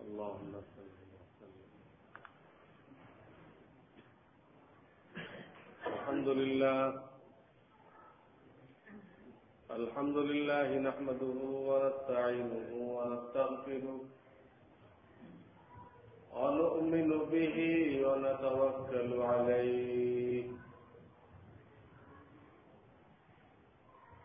اللهم صل وسلم. الحمد لله. الحمد لله نحمده ونستعينه ونستغفره. ونؤمن به ونتوكل عليه.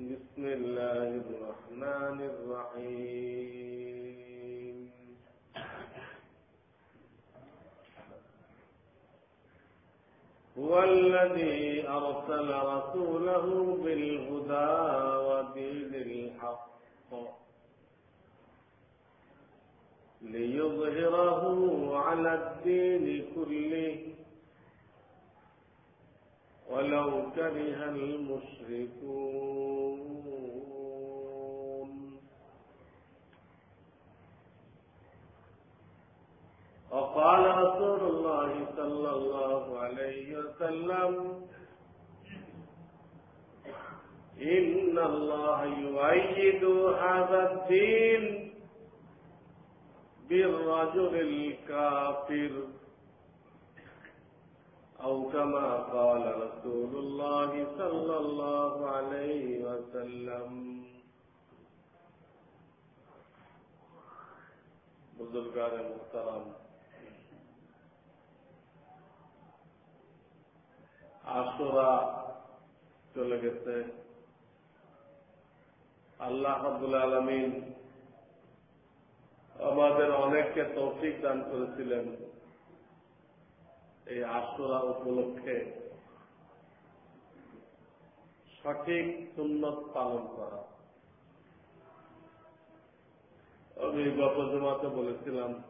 بسم الله الرحمن الرحيم. هو الذي أرسل رسوله بالهدى ودين الحق ليظهره على الدين كله. ولو كره المشركون. وقال رسول الله صلى الله عليه وسلم، إن الله يؤيد هذا الدين بالرجل الكافر. أو كما قال رسول الله صلى الله عليه وسلم. بزرگان محترم আশুরা চলে গেছে। আল্লাহ আব্দুল আলমিন আমাদের অনেককে তৌফিক দান করেছিলেন এই আশুরা উপলক্ষে। সঠিক সুন্নত পালন করা। আমি গত জমাতে বলেছিলাম,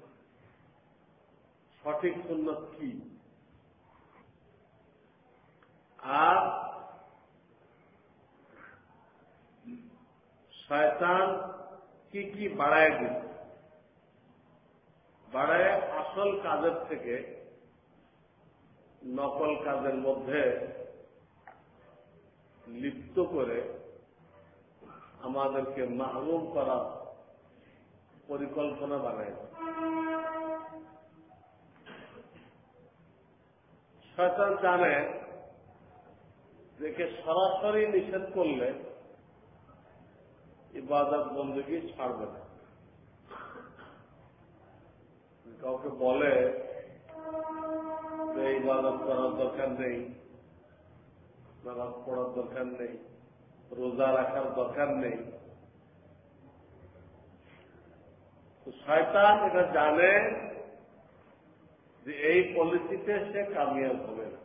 সঠিক সুন্নত কি? আর শয়তান কি কি বাড়ায় দিচ্ছে বাড়ায় আসল কাজের থেকে নকল কাজের মধ্যে লিপ্ত করে আমাদেরকে মাহরুম করার পরিকল্পনা বানায় শয়তান জানে যে সরাসরি নিষেধ করলে ইবাদত বন্দী ছাড়বে না। কাউকে বলে যে ইবাদত করার দরকার নেই পড়ার দরকার নেই, রোজা রাখার দরকার নেই শয়তান এটা জানে যে এই পলিসিতে সে কামিয়াব হবে না।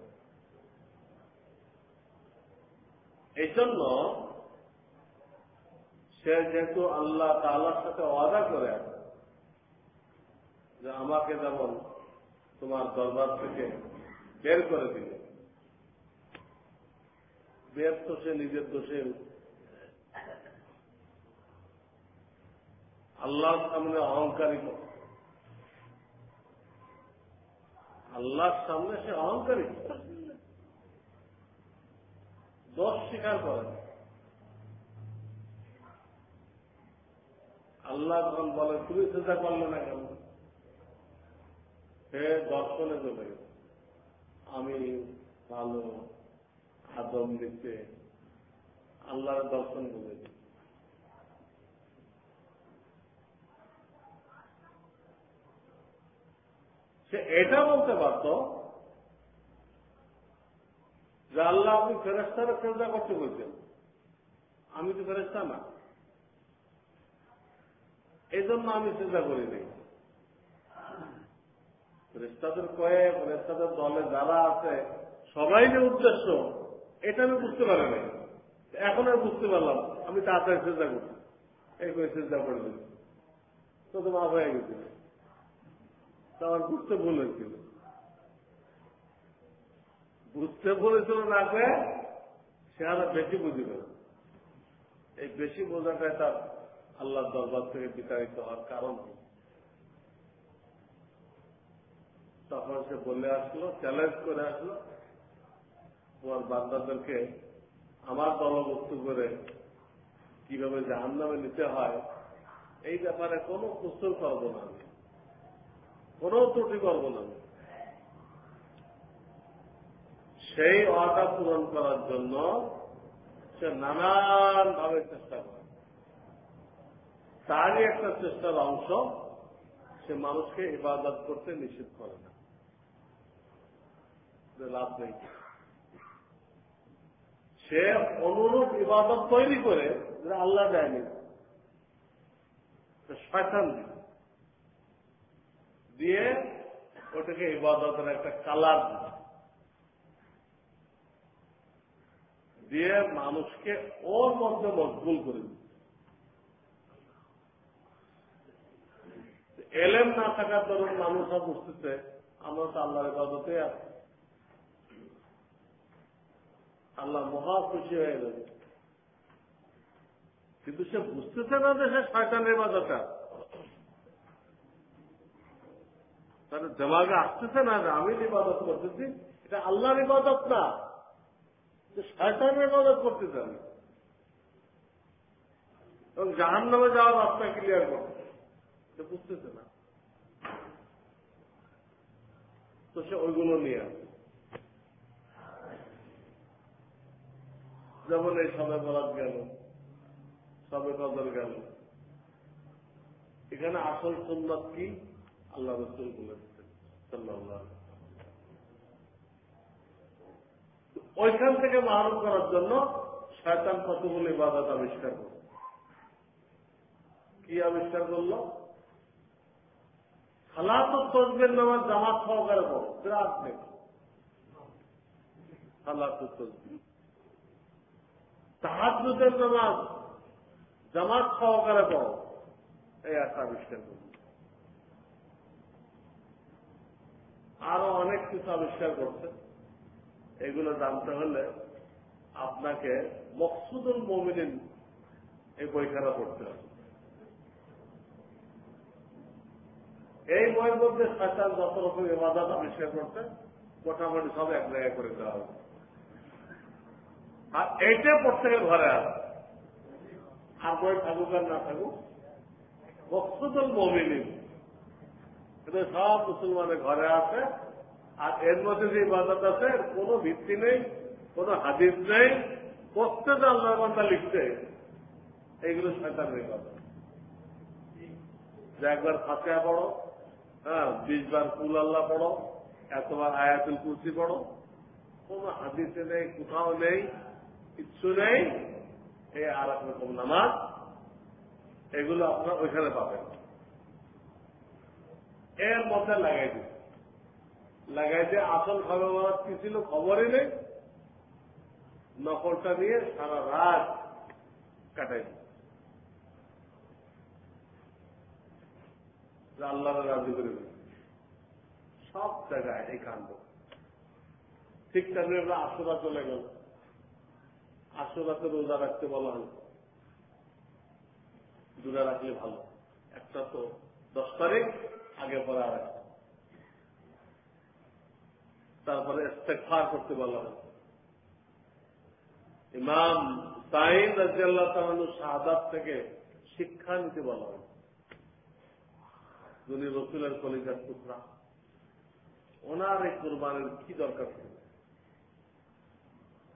এই জন্য সে যেহেতু আল্লাহ তাল্লার সাথে ওয়াদা করে যে আমাকে যেমন তোমার দরবার থেকে বের করে দিলে। বের তো সে নিজের দোষে আল্লাহর সামনে অহংকারী করে আল্লাহর সামনে সে অহংকারী। দোষ স্বীকার করে। আল্লাহ যখন বলে, তুমি চিন্তা করলে না কেন? সে দর্শনে চলে আমি ভালো আদম দিতে আল্লাহর দর্শন করে সে এটা বলতে পারত যে আল্লাহ আপনি ফেরেস্তারা চেষ্টা করতে বলছেন। আমি তো ফেরেস্তা না। এই জন্য আমি চিন্তা করি নাই। ফেরেস্তাদের কয়েক ফেরেস্তাদের দলে যারা আছে, সবাই যে উদ্দেশ্য, এটা আমি বুঝতে পারি নাই। এখন আমি বুঝতে পারলাম, আমি তাড়াতাড়ি চিন্তা করছি। এই করে চিন্তা করে দিল তো তো মাফ হয়ে গেছিল তো আমার বুঝতে ভুল হয়েছিল। বুঝতে বলেছিল না সে আরও বেশি বুঝবে। এই বেশি বোঝাটাই তার আল্লাহর দরবার থেকে বিতাড়িত হওয়ার কারণ তখন সে বলে আসলো চ্যালেঞ্জ করে আসলো, তোমার বান্দাদেরকে আমার দলভুক্ত করে কীভাবে জাহান নামে নিতে হয়, এই ব্যাপারে কোনো কুস্তর করব না আমি। কোনো ত্রুটি করব না আমি। সেই অটা পূরণ করার জন্য সে নানান ভাবে চেষ্টা করে। তারই একটা চেষ্টার অংশ সে মানুষকে ইবাদত করতে নিষেধ করে না। লাভ নেই। সে অনুরূপ ইবাদত তৈরি করে আল্লাহ দেয়নি। শয়তান দিয়ে। ওটাকে ইবাদতের একটা কালার দিয়ে মানুষকে ওর মধ্যে মজবুল করে দিচ্ছে। এলেম না থাকার দরুন মানুষরা বুঝতেছে, আমরা তো আল্লাহর ইবাদতে আছি। আল্লাহ মহা খুশি হয়ে গেছে। কিন্তু সে বুঝতেছে না যে সে শয়তানের ইবাদতটা। তার দেমাগে আসতেছে না যে আমি ইবাদত করতেছি? এটা আল্লাহর ইবাদত না। যে শয়তানের ইবাদত করতেছে আমি। এবং জাহান নামে যাওয়ার রাস্তা ক্লিয়ার করতেছে। সে বুঝতেছে না। তো সে ওইগুলো নিয়ে আসে। যেমন এই সবে বরাত গেল, সবে কদর গেল। এখানে আসল সুন্নত কি? আল্লাহ রসুল বলেছেন সাল্লাহ ওইখান থেকে মাহরুম করার জন্য শয়তান কতগুলো ইবাদত আবিষ্কার করল? কি আবিষ্কার করল? হালাত তসবের নামাজ জামাত সহকারে পড়ো, বিরাট নেই হালাত তসবির তাহাজুদের নামাজ জামাত সহকারে পড়ো, এই একটা আবিষ্কার করল। আরও অনেক কিছু আবিষ্কার করছে। এগুলো জানতে হলে আপনাকে মকসুদুল মমিনিন এই বইখানা পড়তে হবে। এই বইয়ের মধ্যে শয়তান যত রকম ইবাদত আবিষ্কার করছে, মোটামুটি সব এক জায়গায় করে দেওয়া হবে আর এইটা প্রত্যেকের ঘরে আছে আর বই থাকুক আর না থাকুক, মকসুদুল মমিনিন। কিন্তু সব মুসলমানের ঘরে আছে। আর এর মধ্যে যে ইবাদত আছে, কোন ভিত্তি নেই, কোন হাদিস নেই প্রত্যেক আল্লাহ বান্দা লিখছে। এইগুলো শয়তানের ইবাদত। যে একবার ফাঁসিয়া পড়ো হ্যাঁ বিশ বার কুল আল্লাহ পড়ো, এতবার আয়াতুল কুর্সি পড়ো, কোন হাদিসে নেই, কোথাও নেই, কিচ্ছু নেই এই আর এক রকম নামাজ, এগুলো আপনার ওইখানে পাবেন। এর মধ্যে লাগাই দিচ্ছে। লাগাই দিয়ে আসল খবর কি ছিল খবরই নেই। নকলটা নিয়ে সারা রাত কাটাই আল্লাহ রাজি করে সব জায়গায় এই কাণ্ড। ঠিক তেমনি আমরা আশুরা চলে গেল। আশুরাতে রোজা রাখতে বলা হল দূরে রাখলে ভালো। একটা তো দশ তারিখ, আগে পরে আর তারপরে ইস্তেফার করতে বলা হয়। ইমাম সাইন রাজিয়াল্লাহ তালু শাহাদাত থেকে শিক্ষা নিতে বলা হয়। যিনি রসুলের কলিজার টুকরা। ওনার এই কোরবানের কি দরকার ছিল?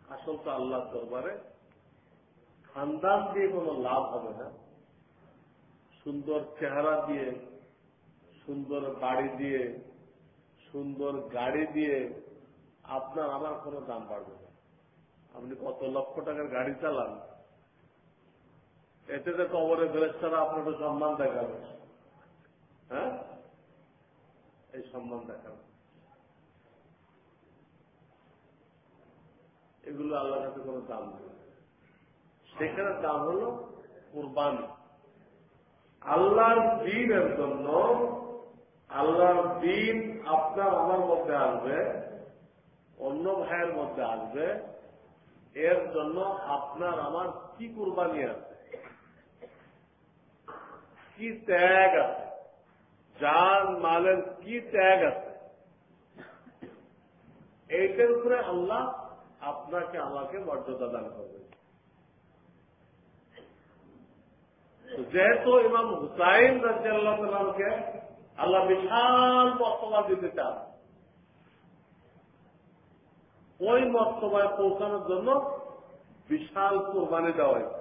আসল তো আল্লাহ দরবারে খানদান দিয়ে কোনো লাভ হবে না। সুন্দর চেহারা দিয়ে, সুন্দর বাড়ি দিয়ে সুন্দর গাড়ি দিয়ে আপনার আমার কোনো দাম বাড়বে না। আপনি কত লক্ষ টাকার গাড়ি চালান, এতে তো কবরে ফেরেস্তারা আপনার সম্মান দেখাবে। হ্যাঁ? এই সম্মান দেখাবে। এগুলো আল্লাহর কাছে কোনো দাম নেই। সেখানে দাম হল কোরবানি। আল্লাহর দিনের জন্য আল্লাহর দিন আপনার আমার মধ্যে আসবে, অন্য ভাইয়ের মধ্যে আসবে। এর জন্য আপনার আমার কি কোরবানি আছে? কি ত্যাগ আছে? যান মালের কি ত্যাগ আছে? এইটার উপরে আল্লাহ আপনাকে আমাকে মর্যাদা দান করবে যেহেতু ইমাম হুসাইন রাজিয়াল্লাহকে আল্লাহ বিশাল মর্তবা দিতে চান। ওই মর্তবায় পৌঁছানোর জন্য বিশাল কোরবানি দেওয়া হয়েছে।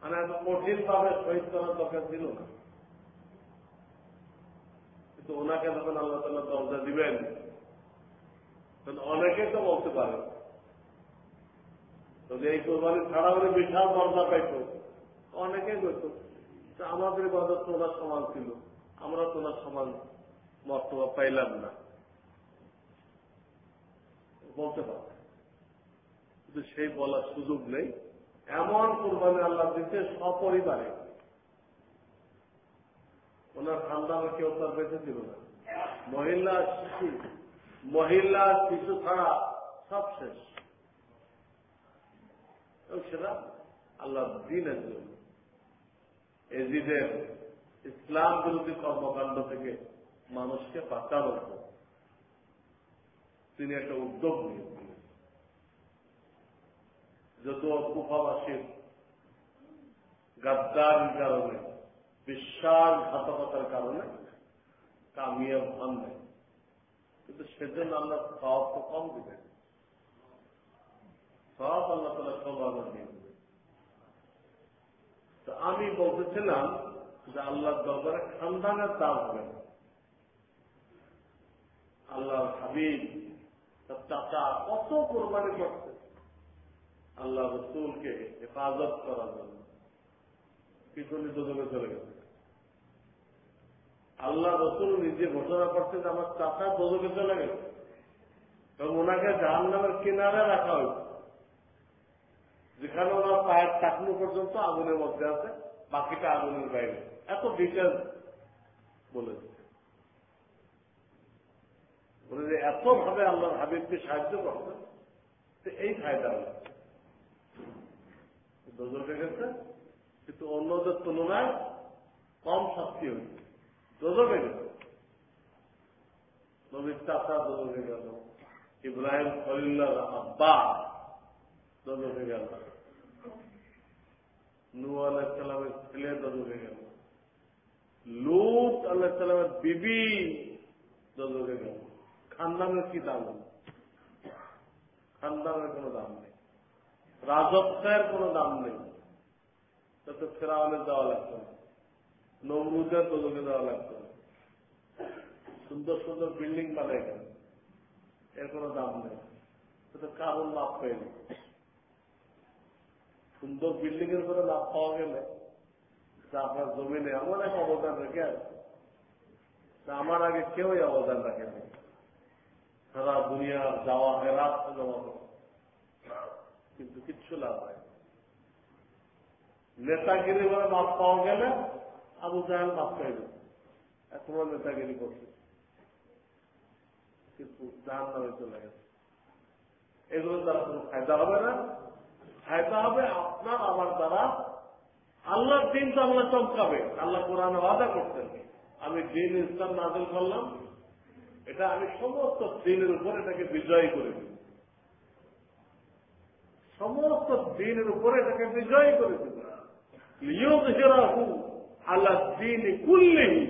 মানে এত কঠিন ভাবে শহীদ করার দরকার ছিল না। কিন্তু ওনাকে যখন আল্লাহ তাল্লাহ দরজা দিবেন অনেকে তো বলতে পারে, যদি এই কোরবানি ছাড়া হলে বিশাল দরজা পাইত। অনেকেই করত আমাদের বাজার তো ওনার সমান ছিল। আমরা তো ওনার সমান মর্তবা পাইলাম না। বলতে পারে কিন্তু সেই বলার সুযোগ নেই। এমন কোরবানি আল্লাহ দিতে সপরিবারে। ওনার খানদানের কেউ তার বেঁচে ছিল না। মহিলা, শিশু মহিলা, শিশু ছাড়া সব শেষ। সেটা আল্লাহ দিনের জন্য। এজিদের ইসলাম বিরোধী কর্মকাণ্ড থেকে মানুষকে বাঁচানোর তিনি একটা উদ্যোগ নিয়েছিলেন যদিও কুফাবাসীর গাদ্দারির কারণে, বিশ্বাসঘাতকতার কারণে কামিয়াব হন নাই। কিন্তু সেজন্য আমরা সব তো কম দিবেন সব আল্লাহ তালা সব আল্লাহ দিয়ে তো আমি বলতেছিলাম যে আল্লাহর দরবারে খানদানের দাম হবে না। আল্লাহর হাবিব, তার চাচা কত কোরবানি করছে। আল্লাহ রসুলকে হেফাজত করার জন্য পিছনে দুজনে চলে গেছে। আল্লাহ রসুল নিজে ঘোষণা করছে যে আমার চাচা দুজনে চলে গেছে। এবং ওনাকে জাহান নামের কিনারে রাখা হয়েছে। যেখানে ওনার পায়ের টাকনো পর্যন্ত আগুনের মধ্যে আছে, বাকিটা আগুনের বাইরে। এত ডিটেলস বলেছে বলে যে এত ভাবে আল্লাহর হাবিবকে সাহায্য করছে তো এই ফায়দা হল। দোজকে গেছে কিন্তু অন্যদের তুলনায় কম শাস্তি হয়েছে। দোজকে গেছে নবীর চাষা দোজকে গেল ইব্রাহিম খলিল্লার আব্বা দোজকে গেল নু ছেলে দোজকে গেল লুত বিবি দোজকে গেল খানদানের কি দাম খানদানের কোন দাম নেই রাজত্বের কোন দাম নেই তাতে ফেরাউনের দেওয়া লাগতো নমরুদের দোলকে দেওয়া লাগতো সুন্দর সুন্দর বিল্ডিং বানাই এর কোন দাম নেই তাতে কারণ লাভ পেয়নি সুন্দর বিল্ডিং এর করে লাভ পাওয়া গেলে আপনার জমিনে এমন এক অবদান রেখে আছে আমার আগে কেউই অবদান রাখেনি। সারা দুনিয়ার যাওয়া হেরাত জমা কিন্তু কিচ্ছু লাভ হয় নেতাগিরি করে মাপ পাওয়া গেলে আবু জাহেল মাপ গেছে এখনও নেতাগিরি করছে। কিন্তু জাহান নামে চলে গেছে। এগুলো দ্বারা কোনো ফায়দা হবে না। ফায়দা হবে, আপনার আমার দ্বারা আল্লাহর দিন তো আল্লাহ চমকাবে। আল্লাহ কোরআন ওয়াদা করতেন আমি দিন ইসলাম নাজল করলাম। এটা আমি সমস্ত দিনের উপর এটাকে বিজয়ী করে দিব সমস্ত দিনের উপরে এটাকে বিজয়ী করে দিব লিয়ুজহিরাহু আল্লাহ দিন কুল্লিহি।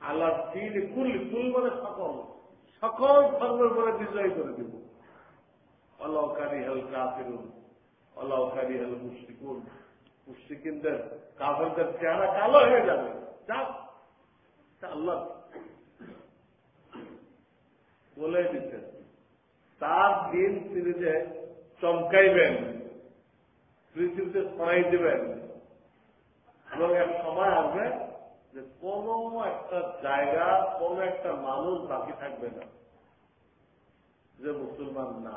আল্লাহ দিন কুল্লি, কুল মানে সকল। সকল ধর্মের উপরে বিজয় করে দিব। অলকারি হেল কাফিরুন অলকারি হেল মুশরিকুন। মুশরিকিনদের, কাফেরদের চেহারা কালো হয়ে যাবে। আল্লাহ বলে দিচ্ছেন তার দিন তিনি যে চমকাইবেন, পৃথিবীতে ছড়াই দেবেন, এবং এক সময় আসবে যে কোন একটা জায়গা, কোন একটা মানুষ বাকি থাকবে না। যে মুসলমান না।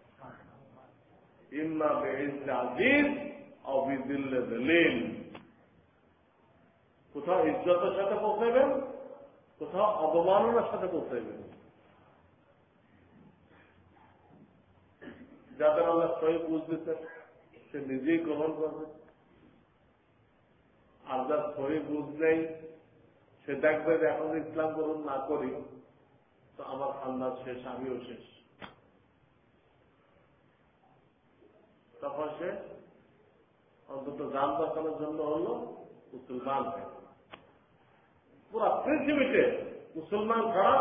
ইম্মা বেহিজে আজিজ অবিদিল্লে দলিল। কোথাও ইজ্জতের সাথে পৌঁছাবেন কোথাও অবমাননার সাথে পৌঁছাবেন যাদের আল্লাহ সহি বুঝতেছেন সে নিজেই গ্রহণ করবে। আর যার সহি বুঝ নেই, সে দেখবে যে এখন ইসলাম গ্রহণ না করি, তো আমার খান্দার শেষ, আমিও শেষ। তখন সে অন্তত যান বাঁচানোর জন্য হল মুসলমান পুরা পৃথিবীতে মুসলমান ছাড়া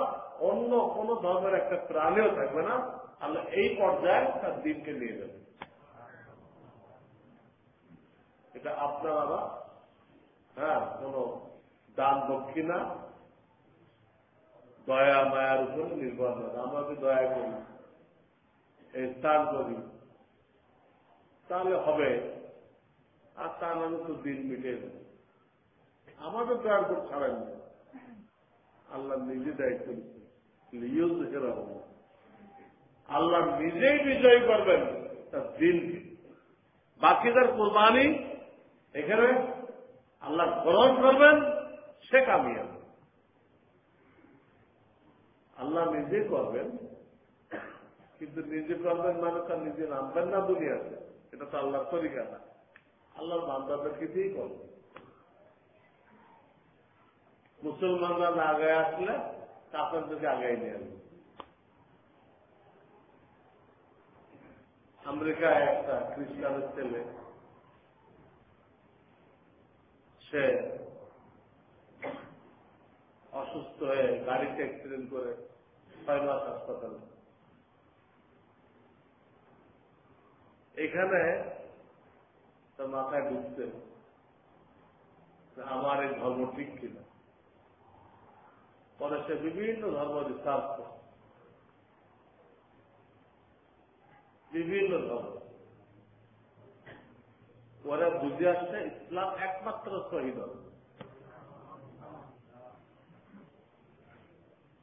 অন্য কোন ধর্মের একটা প্রাণীও থাকবে না। আল্লাহ এই পর্যায়ে তার দিনকে নিয়ে যাবে। এটা আপনারা হ্যাঁ কোন দান দক্ষিণা, দয়া, মায়ার উপরে নির্ভর না। আমরা যদি দয়া করি, এই স্থান করি তাহলে হবে। আর তা নাহলে তো দিন মিটে আমাদের দয়ার উপর ছাড়েন না আল্লাহ নিজে দায়িত্ব নিচ্ছেন লিও হেরা হব আল্লাহ নিজেই বিজয়ী করবেন, তার দিনকে বাকিদের কোরবানি এখানে আল্লাহ গ্রহণ করবেন, সে কামিয়াব। আল্লাহ নিজে করবেন, কিন্তু নিজে করবেন মানে তার নিজে নামবেন না দুনিয়াতে। এটা তো আল্লাহর তরিকা না। আল্লাহর বান্দাদের কিছুই করবে মুসলমানরা না আগে আসলে কাপড়দেরকে আগাই নিয়ে আসবে। আমেরিকায় একটা খ্রিস্টানের ছেলে, সে অসুস্থ হয়ে গাড়িতে অ্যাক্সিডেন্ট করে ছয় মাস হাসপাতালে। এখানে তার মাথায় ঢুকছে আমার এই ধর্ম ঠিক কিনা। পরে সে বিভিন্ন ধর্ম রিসার্চ বিভিন্ন ধর্ম। ওরা বুঝে আসছে ইসলাম একমাত্র শহীদ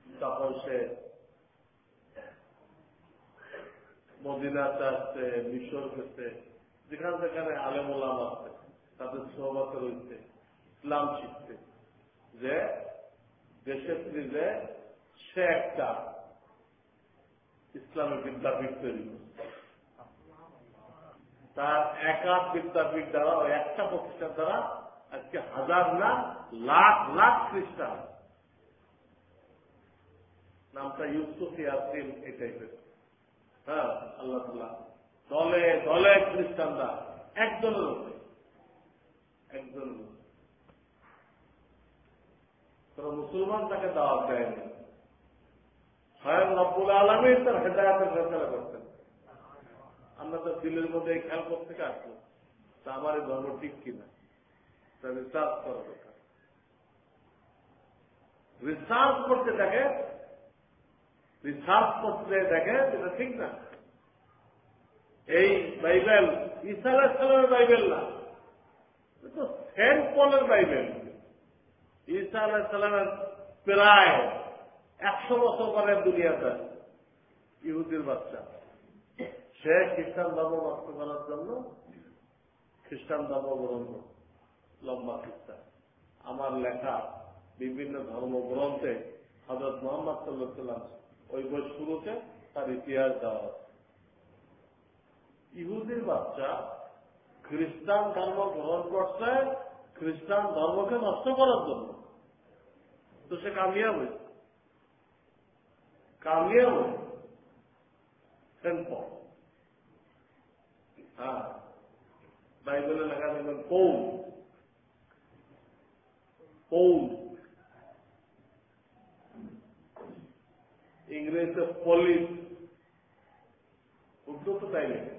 তখন সে মদিনাতে আসছে মিশর গেছে, যেখানে যেখানে আলেমুলাম আছে, তাদের সহমত রয়েছে, ইসলাম শিখছে। যে দেশের যে সে একটা ইসলামের বিদ্যাপীঠ তৈরি তার একাধ বিদ্যাপীঠ দ্বারা, ওই একটা প্রতিষ্ঠান দ্বারা আজকে হাজার না, লাখ লাখ খ্রিস্টান। নামটা ইউসুফ ইয়াসিন এই টাইপের হ্যাঁ আল্লাহ দলে দলে খ্রিস্টানরা উপরে। একজনের উপরে। তোরা মুসলমান তাকে দাওয়াত দেয়নি। স্বয়ং রব্বুল আলমী তার হেদায়তের ফেসলা করতেন। আমরা তো দিলের মধ্যে এই খেয়াল করতে আসব তা আমার এই ধর্ম ঠিক কিনা। তা রিসার্চ করা দরকার রিসার্চ করতে দেখে রিসার্চ করতে দেখে সেটা ঠিক না। এই বাইবেল ইসা আলাহিসামের বাইবেল না। তো সেন্ট পলের বাইবেল। ঈসা আলাহ প্রায় একশো বছর পরে দুনিয়াতে ইহুদির বাচ্চা। সে খ্রিস্টান ধর্ম নষ্ট করার জন্য খ্রিস্টান ধর্ম গ্রহণ লম্বা খ্রিস্টান আমার লেখা বিভিন্ন ধর্মগ্রন্থে হজরত মোহাম্মদ সাল্লাহ ওই বই শুরুতে তার ইতিহাস দেওয়া আছে ইহুদির বাচ্চা খ্রিস্টান ধর্ম গ্রহণ করছে, খ্রিস্টান ধর্মকে নষ্ট করার জন্য। তো সে কামিয়াব হয়েছে কামিয়াব হয়েছে হ্যাঁ বাইবেলে লেখা দেখবেন পৌল। পৌল। ইংরেজিতে পলিস উর্দু তো তাই লেখে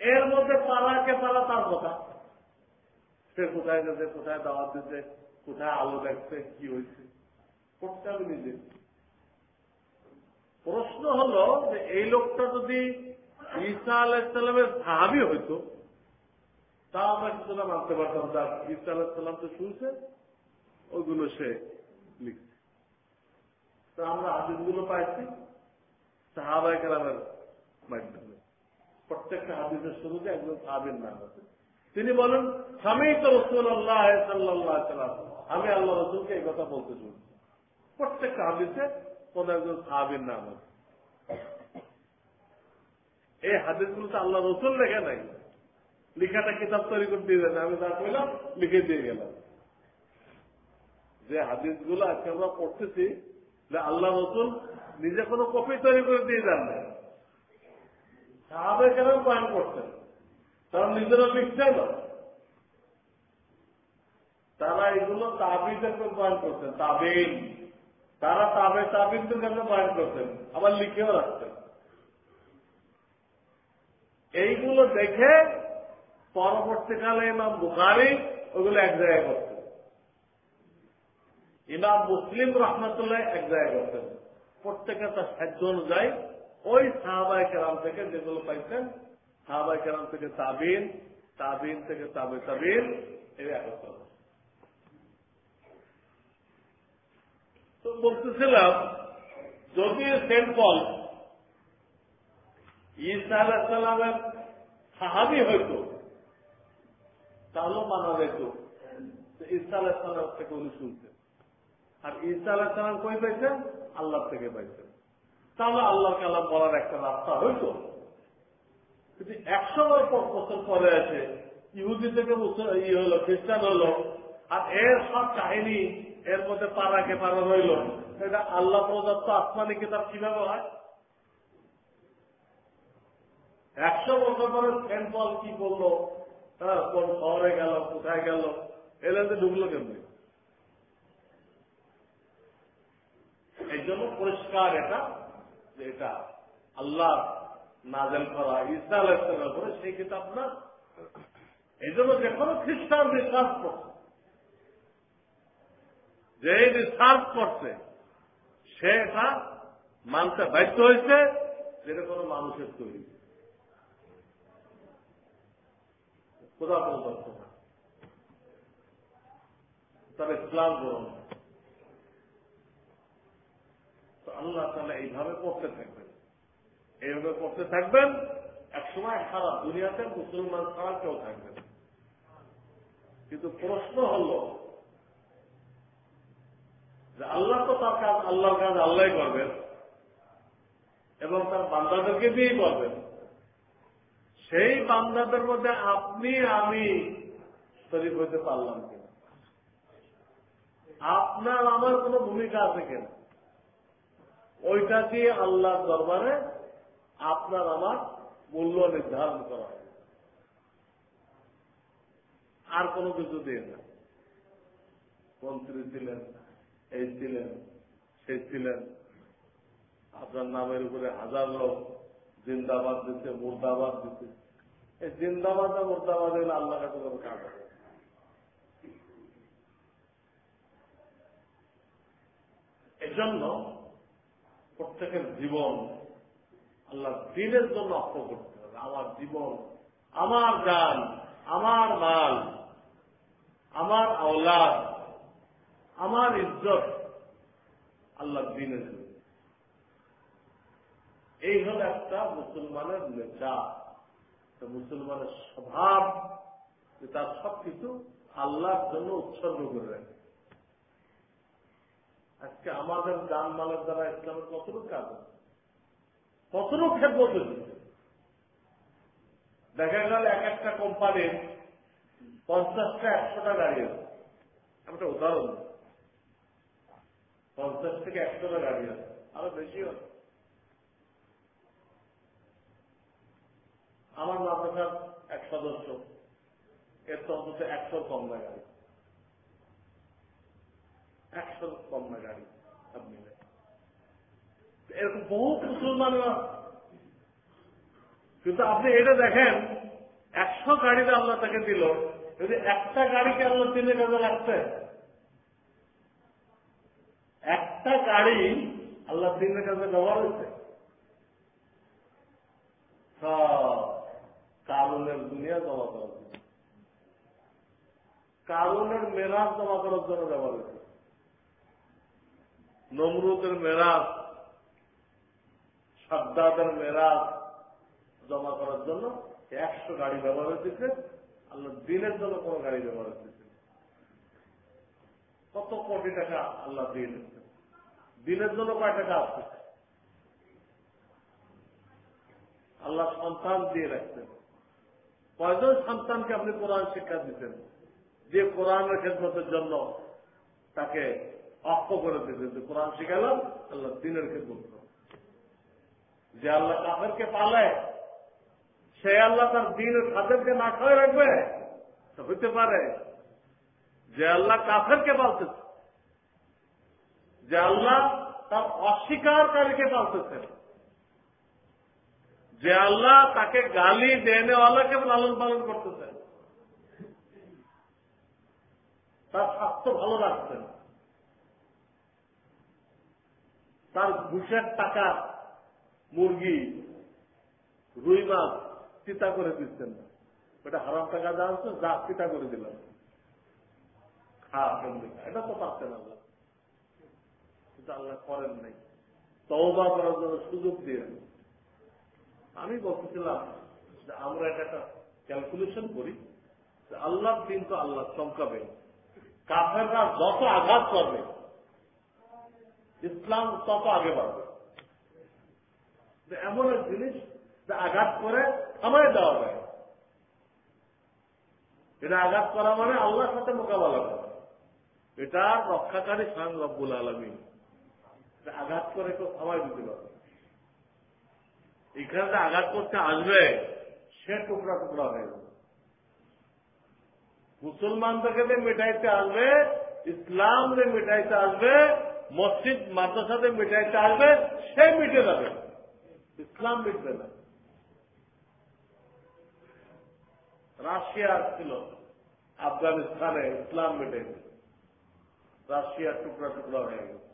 এর মধ্যে পাড়াকে পাড়া তার কথা। সে কোথায় গেছে, কোথায় দাওয়াত দিতে কোথায় আলো দেখছে, কি হয়েছে করতে হবে নিজে। প্রশ্ন হল যে এই লোকটা যদি ঈসা আলাহিসাল্লামের সাহাবি হইতো তা আমরা কিছুটা মানতে পারতাম যা ঈসা আলাহিসাল্লাম তো শুনছে, ওইগুলো সে লিখছে। তো আমরা হাদিসগুলো পাইছি। সাহাবাই কালামের মাধ্যমে। প্রত্যেকটা হাদিসের শুরুতে একজন সাহাবির নাম আছে। তিনি বলেন স্বামী তো রসুল আল্লাহ আমি আল্লাহ রসুলকে এই কথা বলতে শুনছি প্রত্যেকটা হাদিসে কোন একজন সাহাবির নাম আছে। এই হাদিসগুলো তো আল্লাহ রসুল লেখে নাই। লিখাটা কিতাব তৈরি করে দিয়ে দেন। আমি যা লিখে দিয়ে গেলাম। যে হাদিসগুলো আজকে আমরা পড়তেছি আল্লাহ রসুল নিজে কোনো কপি তৈরি করে দিয়ে যান না সাহাবে কেন বয়ান করছেন তারা নিজেরা লিখছেন না। তারা এগুলো তাবিদের বয়ান করছেন তাবিন। তারা তাবে তাবিনদের কাছে বয়ান করছেন আবার লিখেও রাখছেন এইগুলো দেখে পরবর্তীকালে ইমাম বুখারি ওগুলো এক জায়গায় করতেন। ইমাম মুসলিম রহমতুল্লাহ এক জায়গায় করতেন প্রত্যেকে তার সাহায্য অনুযায়ী ওই সাহাবাই কেরাম থেকে যেগুলো পাইছেন সাহাবাই কেরাম থেকে তাবিন তাবিন থেকে তাবে তাবিন এই একত্র তো বলতেছিলাম, যদি সেন্ট পল ঈসা আলাহিসাল্লামের সাহাবি হইত তাহলেও মানা যেত ঈসা আলাহিসাল্লাম থেকে উনি শুনছেন আর ঈসা আলাহিসাল্লাম কই পাইছেন আল্লাহ থেকে পাইছেন তাহলে আল্লাহ কালাম বলার একটা রাস্তা হইত। কিন্তু একশো বছর পরে আছে ইহুদি থেকে ইয়ে হলো, খ্রিস্টান হলো, আর এর সব কাহিনী এর মধ্যে পাড়াকে পাড়া রইল, এটা আল্লাহ প্রদত্ত আসমানি কিতাব কীভাবে হয়? একশো বছর পরে সেন্ট পল কি করল হ্যাঁ কোন শহরে গেল, কোথায় গেল? এলাতে ঢুকলো কেমনি? এই জন্য পরিষ্কার এটা, যে এটা আল্লাহ নাজেল করা ইসা আলাইসলামের করে সেই কিতাব না। এই জন্য যে কোনো খ্রিস্টান রিসার্চ করছে, যে রিসার্চ করছে, সে এটা মানতে বাধ্য হয়েছে যেটা কোনো মানুষের তৈরি। খোদা প্রদত্ত না তার ইসলাম গ্রহণ আল্লাহ তাহলে এইভাবে করতে থাকবেন। এইভাবে করতে থাকবেন, একসময় সারা দুনিয়াতে মুসলমান ছাড়া কেউ থাকবেন কিন্তু প্রশ্ন হল, যে আল্লাহ তো তার কাজ আল্লাহর কাজ আল্লাহ করবেন এবং তার বান্দাদেরকে দিয়েই করবেন। সেই বান্দাদের মধ্যে আপনি আমি শরীর হইতে পারলাম কিনা? আপনার আমার কোন ভূমিকা আছে কিনা? ওইটা দিয়ে আল্লাহ দরবারে আপনার আমার মূল্য নির্ধারণ করা আর কোন কিছু দিয়ে না। মন্ত্রী ছিলেন, এই ছিলেন সে ছিলেন। আপনার নামের উপরে হাজার লোক জিন্দাবাদ দিচ্ছে মুর্দাবাদ দিচ্ছে এই জিন্দাবাদ আর মুর্দাবাদ এগুলো আল্লাহ কাছে কোনো কাজ এজন্য প্রত্যেকের জীবন আল্লাহ দিনের জন্য অক্ষ করতে হবে। আমার জীবন, আমার গান আমার মাল, আমার আওলাদ, আমার ইজ্জত আল্লাহ দিনের জন্য। এই হল একটা মুসলমানের নেতা মুসলমানের স্বভাব যে তার সবকিছু আল্লাহর জন্য উৎসর্গ করে রাখে। আজকে আমাদের দান মালের দ্বারা ইসলামের কতটুকু কাজ কতটুকু খেদমত দিচ্ছে দেখা গেল এক একটা কোম্পানির পঞ্চাশটা একশোটা গাড়ি আছে। একটা উদাহরণ পঞ্চাশ থেকে একশোটা গাড়ি আছে। আরও বেশি আছে আমার মাদ্রাসার এক সদস্য, এর তো অন্তত একশো কম গাড়ি। একশো কম না গাড়ি আপনি এরকম বহু মুসলমান কিন্তু আপনি এটা দেখেন, একশো গাড়িতে আল্লাহ তাকে দিল, যদি একটা গাড়িকে আল্লাহ তিনে কাজে রাখতে একটা গাড়ি আল্লাহ তিনের কাজে ব্যবহার হচ্ছে কারণের দুনিয়া জমা করার জন্য। কারণের মেরাজ জমা করার জন্য ব্যবহার হয়েছে। নমরুদের মেরাজ, সাদ্দাদের মেরাজ জমা করার জন্য একশো গাড়ি ব্যবহার হচ্ছে আল্লাহ দিনের জন্য কোন গাড়ি ব্যবহার হচ্ছে কত কোটি টাকা আল্লাহ নিচ্ছেন দিনের জন্য কয় টাকা আসছে আল্লাহ সন্তান দিয়ে রাখছেন। কয়জন সন্তানকে আপনি কোরআন শিক্ষা দিতেন? যে কোরআনের খেদমতের জন্য তাকে অক্ষ করে দিতেন কোরআন শিখালাম আল্লাহ দিনের খেদমত যে আল্লাহ কাফেরকে পালে, সে আল্লাহ তার দিনের খাদেরকে না খাওয়া রাখবে হইতে পারে যে আল্লাহ কাফেরকে পালতেছে, যে আল্লাহ তার অস্বীকারীকে পালতেছেন যে আল্লাহ তাকে গালি দেনেওয়ালাকে লালন পালন করতেছেন তার স্বাস্থ্য ভালো রাখছেন। তার ঘুষের টাকা, মুরগি, রুই মাছ চিতা করে দিচ্ছেন। ওটা হারাম টাকা যা হচ্ছে যা চিতা করে দিলাম। খা এটা তো পারছেন আল্লাহ। কিন্তু আল্লাহ করেন নাই। তওবা করার জন্য সুযোগ দিয়ে আমি বলতেছিলাম যে আমরা এটা একটা ক্যালকুলেশন করি আল্লাহ দিন তো আল্লাহ চমকাবে কাফেররা যত আঘাত করবে ইসলাম তত আগে বাড়বে। এমন এক জিনিস যে আঘাত করে থামাই দেওয়া যায়। এটা আঘাত করা মানে আল্লাহর সাথে মোকাবেলা করা। এটা রক্ষাকারী স্বয়ং রব্বুল আলমী আঘাত করে কেউ থামাই দিতে পারবে। এখানে আঘাত করতে আসবে, সে টুকরা টুকরা হয়ে যাবে। মুসলমানদেরকে মেটাইতে আসবে, ইসলাম মেটাইতে আসবে মসজিদ, মাদ্রাসাতে মেটাইতে আসবে, সে মিটে যাবে। ইসলাম মিটবে না। রাশিয়া ছিল, আফগানিস্তানে ইসলাম মেটাইতে রাশিয়ার টুকরা টুকরা হয়ে গেছে।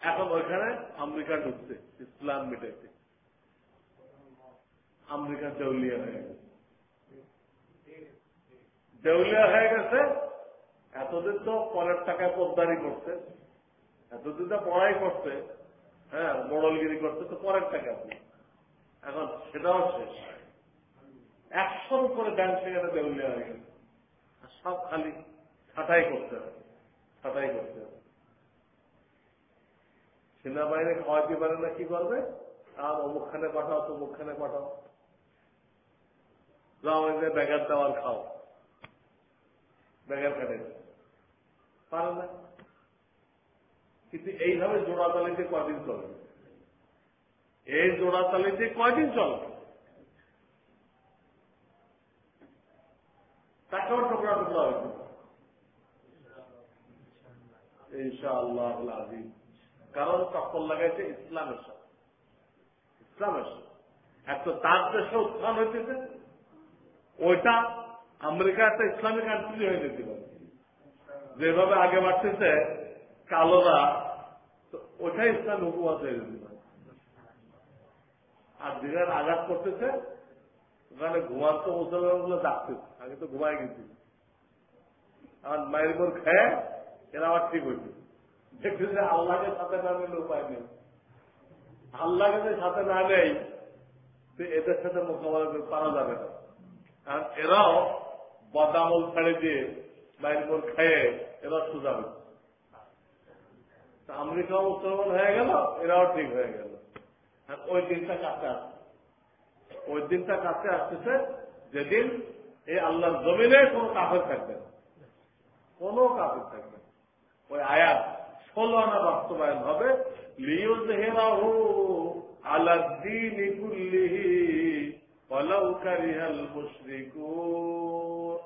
এখন ওইখানে আমেরিকা ঢুকছে, ইসলাম মিটাইতে। আমেরিকা দেউলিয়া হয়ে গেছে। দেউলিয়া হয়ে গেছে এতদিন তো পরের টাকায় পোদ্দারি করছে। এতদিন তো পড়াই করছে। হ্যাঁ মোড়লগিরি করছে, তো পরের টাকা এখন সেটাও শেষ একশোর উপরে ব্যাংক সেখানে দেউলিয়া হয়ে গেছে। সব খালি ছাটাই করতে হবে ছাটাই করতে হবে সেনাবাহিনী খাওয়াইতে পারে না, কি করবে? আর অমুকখানে পাঠাও, তমুকখানে পাঠাও। যাও ব্যাগার দেওয়ার খাও। ব্যাগার কাটে। পারে না কিন্তু এইভাবে জোড়াতালিতে কয়দিন চলবে এই জোড়াতালিতে কয়দিন চলবে তাকেও টুকরা টুকরা হয়েছে ইনশা আল্লাহ কারণ টক্কর লাগাইছে ইসলামের সাথে। ইসলামের সাথে। এত তার দেশে উত্থান হইতেছে, ওইটা আমেরিকা একটা ইসলামিক কান্ট্রি হয়ে যেতে পারে। যেভাবে আগে বাড়তেছে কালোরা ওটাই ইসলাম হুকুমত হয়ে আর যেখানে আঘাত করতেছে ওখানে ঘুমার তো মুসলমানগুলো ডাকতে আগে তো ঘুমায় গেছি। আর মায়ের উপর খেয়ে এরা আবার ঠিক হয়েছে। দেখছে যে আল্লাহকে সাথে না নিলে উপায় নেই। আল্লাহকে যদি সাথে না নেই, তো এদের সাথে মোকাবেলা করে পারা যাবে না। কারণ এরাও বদামল ছেড়ে দিয়ে মায়ের উপর খেয়ে এরা আমেরিকাও মুসলমান হয়ে গেল, এরাও ঠিক হয়ে গেল। ওই দিনটা কাছে আসছে। ওই দিনটা কাছে আসতেছে যেদিন এই আল্লাহর জমিনে কোনো কাফের থাকবে না। কোনো কাফের থাকবে ওই আয়াত ষোলো আনা বাস্তবায়ন হবে। আলাদ্দিন কুল্লিহি ওয়ালাউ মুশরিকুন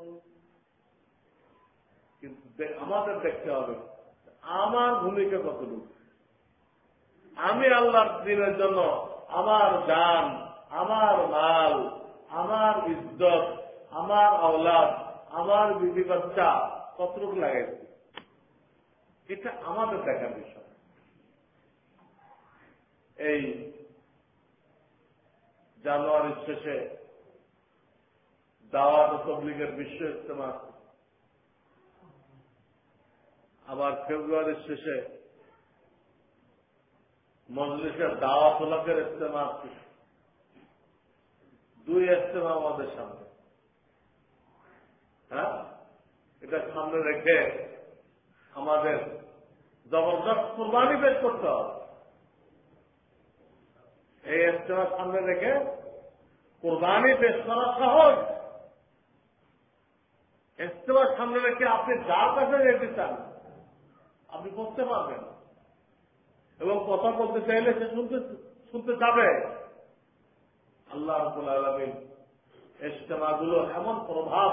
কিন্তু আমাদের দেখতে হবে। আমার ভূমিকা কতটুকু? আমি আল্লাহর দিনের জন্য আমার জান, আমার মাল, আমার ইজ্জত, আমার আওলাদ, আমার বিবি বাচ্চা কতটুকু লাগাইছি? এটা আমাদের দেখার বিষয়। এই জানুয়ারির শেষে দাওয়াত তবলিগের বিশ্ব ইস্তেমা আবার ফেব্রুয়ারির শেষে মজলিসের দাওয়া হলকের ইস্তেমা দুই ইস্তেমা আমাদের সামনে। হ্যাঁ? এটা সামনে রেখে আমাদের জবরদস্ত কোরবানি পেশ করতে হবে। এই ইস্তেমা সামনে রেখে কোরবানি পেশ করা সহজ। ইস্তেমার সামনে রেখে আপনি যার কাছে যেতে চান আপনি করতে পারবেন। এবং কথা বলতে চাইলে সে শুনতে শুনতে যাবে। আল্লাহ রবুল আলমিন ইস্তেমাগুলো এমন প্রভাব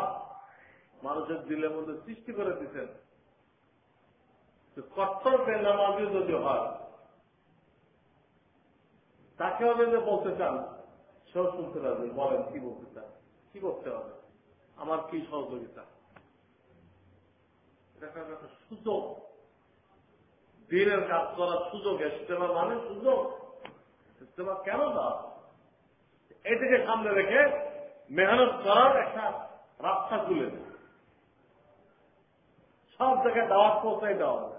মানুষের দিলের মধ্যে সৃষ্টি করে দিতেন কট্টর বেনামাজিও যদি হয়, তাকেও যদি বলতে চান, সেও শুনতে পারবেন বলেন, কি বলতে চান? কি করতে হবে? আমার কি সহযোগিতা? এটা একটা সুযোগ। দিনের কাজ করার সুযোগ ইস্তেমা মানে সুযোগ ইস্তেমা কেন দেওয়া এটাকে সামনে রেখে মেহনত করার একটা রাস্তা খুলে দেয় সব জায়গায় দাওয়াত পৌঁছাই দেওয়া হবে।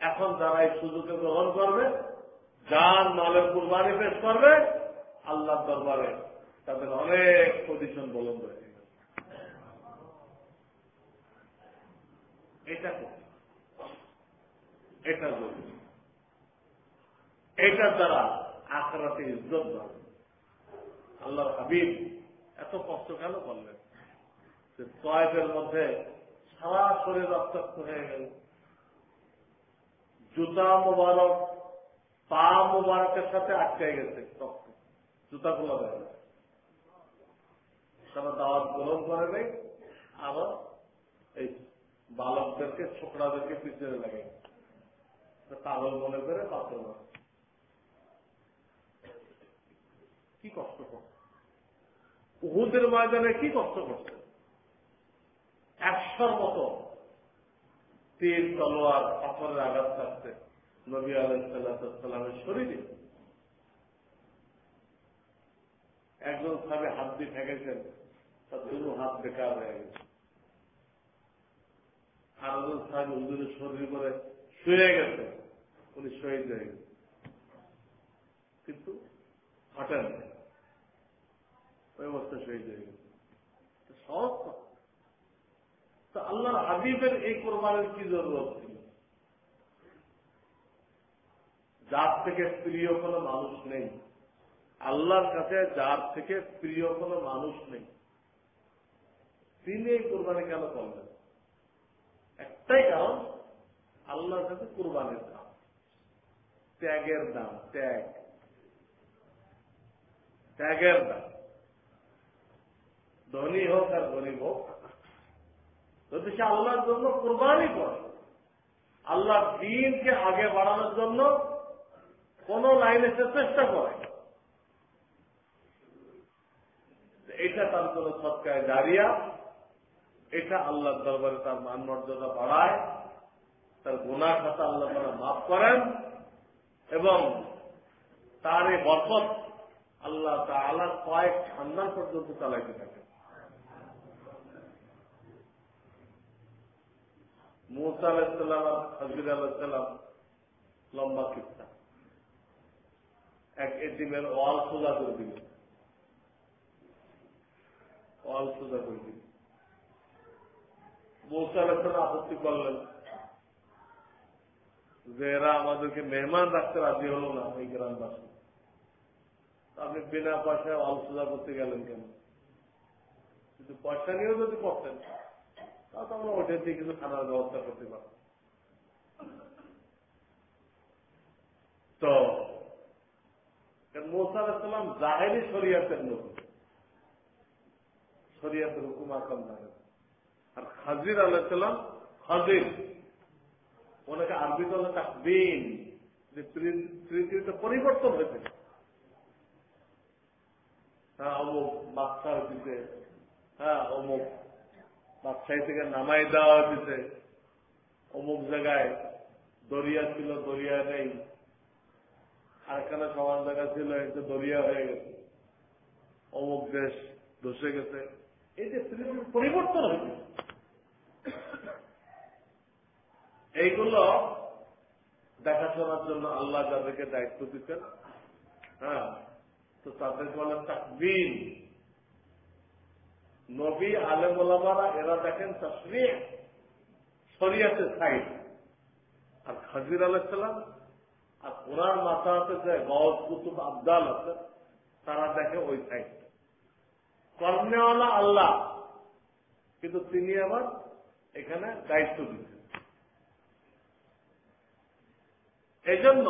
এখন যারা এই সুযোগে গ্রহণ করবে, যার মালের কুরবানি পেশ করবে আল্লাহ দরবারে তাদের অনেক পজিশন বলন্দ হয়ে এটা এটা জরুরি। এটার দ্বারা আখরাতে ইজ্জত বাড়বে আল্লাহর হাবিব এত কষ্ট কেন করলেন? যে তয়েফের মধ্যে সারা শরীর রক্তাক্ত হয়ে গেল। জুতা মোবারক, পা মোবারকের সাথে আটকে গেছে রক্ত। জুতা খোলা দেয় তারা দাওয়াত গ্রহণ করে নেই। আবার এই বালকদেরকে, ছোকরাদেরকে পিছনে লাগে পাগল মনে করে পাথর কি কষ্ট করছে ময়দানে কি কষ্ট করছে? একশোর মতো তীর তলোয়ার পাথরের আঘাত থাকছে। নবী আলাইসাল্লামের শরীরে। একজন সাহেব হাত দিয়ে ঠেকেছেন, তার দুটো হাত বেকার হয়ে গেছে। আর একজন সাহেব হুজুরের শরীর করে শুয়ে গেছে। উনি শহীদ হয়ে গেছে। কিন্তু হাঁটেন ওই অবস্থা শহীদ হয়ে গেছে। সহজ তো আল্লাহর হাবিবের এই কোরবানের কি জরুরত? ছিল যার থেকে প্রিয় কোনো মানুষ নেই। আল্লাহর কাছে যার থেকে প্রিয় কোনো মানুষ নেই। তিনি এই কোরবানি কেন করলেন? একটাই কারণ আল্লাহর কাছে কোরবানির দাম। ত্যাগের দাম, ত্যাগ। ত্যাগের দাম। ধনী হোক আর গরিব হোক। যদি সে আল্লাহর জন্য কোরবানি করে, আল্লাহ দিনকে আগে বাড়ানোর জন্য কোন লাইনে সে চেষ্টা করে। এটা তার জন্য সৎকায় দাঁড়িয়া এটা আল্লাহর দরবারে তার মান মর্যাদা বাড়ায়। তার গুণা খাতা আল্লাহ তারা মাফ করেন এবং তার এই বরকত আল্লাহ তালা কয়েক ঠান্ডার পর্যন্ত চালাইতে থাকে মুসা আলাইসাল্লাম আর হাজির আলাইসাল্লাম লম্বা কিস্তা। এক এটিমের ওয়াল সোজা করে দিল ওয়াল সোজা করে দিল মুসা আলাইসাল্লাম আপত্তি করলেন। যে এরা আমাদেরকে মেহমান রাখতে রাজি হলো না এই গ্রামবাসী আপনি বিনা পয়সায় সোজা করতে গেলেন কেন কিন্তু পয়সা নিয়েও যদি করতেন তাহলে আমরা ওইটার দিয়ে কিন্তু খানার ব্যবস্থা করতে পারতাম তো মোসা আলাহিসাল্লাম জাহেরি শরিয়াতের নতুন শরিয়াতের হুকুম আকাম আর খাজির আলাহিসাল্লাম খাজির ওনাকে আরবিতে হলো তাকবিন যে পৃথিবীতে পরিবর্তন হয়েছে। হ্যাঁ অমুক বাচ্চা হয়েছে হ্যাঁ অমুক বাদশাহী থেকে নামাই দেওয়া হয়েছে অমুক জায়গায় দরিয়া ছিল, দরিয়া নেই। আর এখানে সমান জায়গা ছিল এটা দরিয়া হয়ে গেছে। অমুক দেশ ধসে গেছে। এই যে পৃথিবীর পরিবর্তন হয়েছে এইগুলো দেখাশোনার জন্য আল্লাহ যাদেরকে দায়িত্ব দিতেন হ্যাঁ তো তাদের বলে তাকবিন নবী আলেমারা এরা দেখেন তসরি শরিয়াতে সাইড আর খাজির আলাইসাল্লাম আর কোরআন মাথা হাতে যে গজ কুতুব আবদাল আছে, তারা দেখে ওই সাইড কর্মেওয়ালা আল্লাহ, কিন্তু তিনি আবার এখানে দায়িত্ব দিচ্ছেন এই জন্য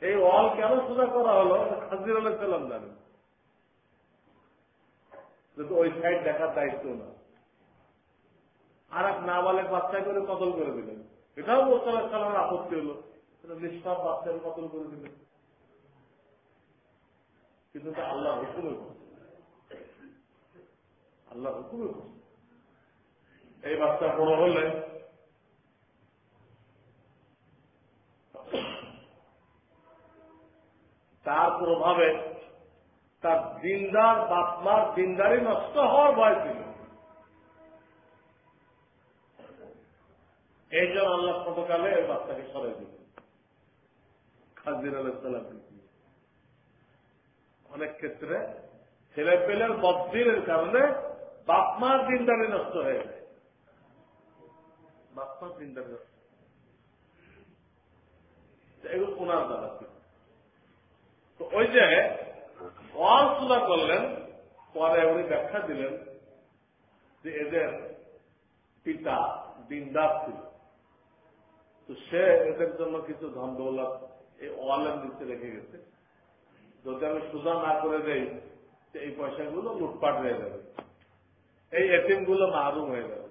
এই ওয়াল কেন সোজা করা হলো? খাজির আলাইসাল্লাম জানেন। কিন্তু ওই সাইড দেখার দায়িত্ব না। আর এক নাবালেক বাচ্চা করে কতল করে দিলেন? এটাও মোসাল্লাহ সালামের আপত্তি হলো। নিষ্পাপ বাচ্চাকে কতল করে দিলেন? কিন্তু আল্লাহ হুকুমে আল্লাহ হুকুমে এই বাচ্চা বড় হলে তার প্রভাবে তার দিনদার বাপমার দিনদারি নষ্ট হওয়ার ভয় ছিল। এই জন্য আল্লাহ ছোটকালে ওই বাচ্চাকে সরাই দিল খাজির আলাইসাল্লাম অনেক ক্ষেত্রে ছেলে পেলের বদিনের কারণে বাপমার দিনদারি নষ্ট হয়ে যায়। বাপমার দিনদারি নষ্ট এগুলো ওনার দ্বারা তো ওই যে অসুদা করলেন, পরে উনি ব্যাখ্যা দিলেন যে এদের পিতা দিনদার ছিল। তো সে এদের জন্য কিছু ধন দৌলত এই ওয়ালের নিচে রেখে গেছে। যদি আমি সুদা না করে দেই এই পয়সাগুলো লুটপাট হয়ে যাবে। এই এটিএমগুলো মারুম হয়ে যাবে।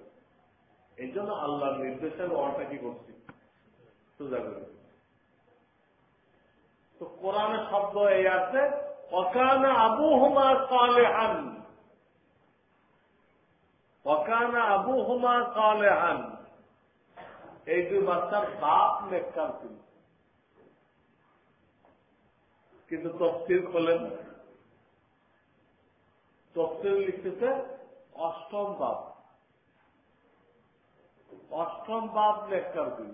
এই জন্য আল্লাহর নির্দেশের ওয়ালটা কি করছি? সুদা করে তো কোরআনের শব্দ এই আছে অকানা আবু হুমা সালেহান। অকানা আবু হুমা সালেহান। এই দুই বাচ্চার বাপ নেককার ছিল কিন্তু তফসিল খোলেন তফসিল লিখতেছে অষ্টম বাপ। অষ্টম বাপ নেককার ছিল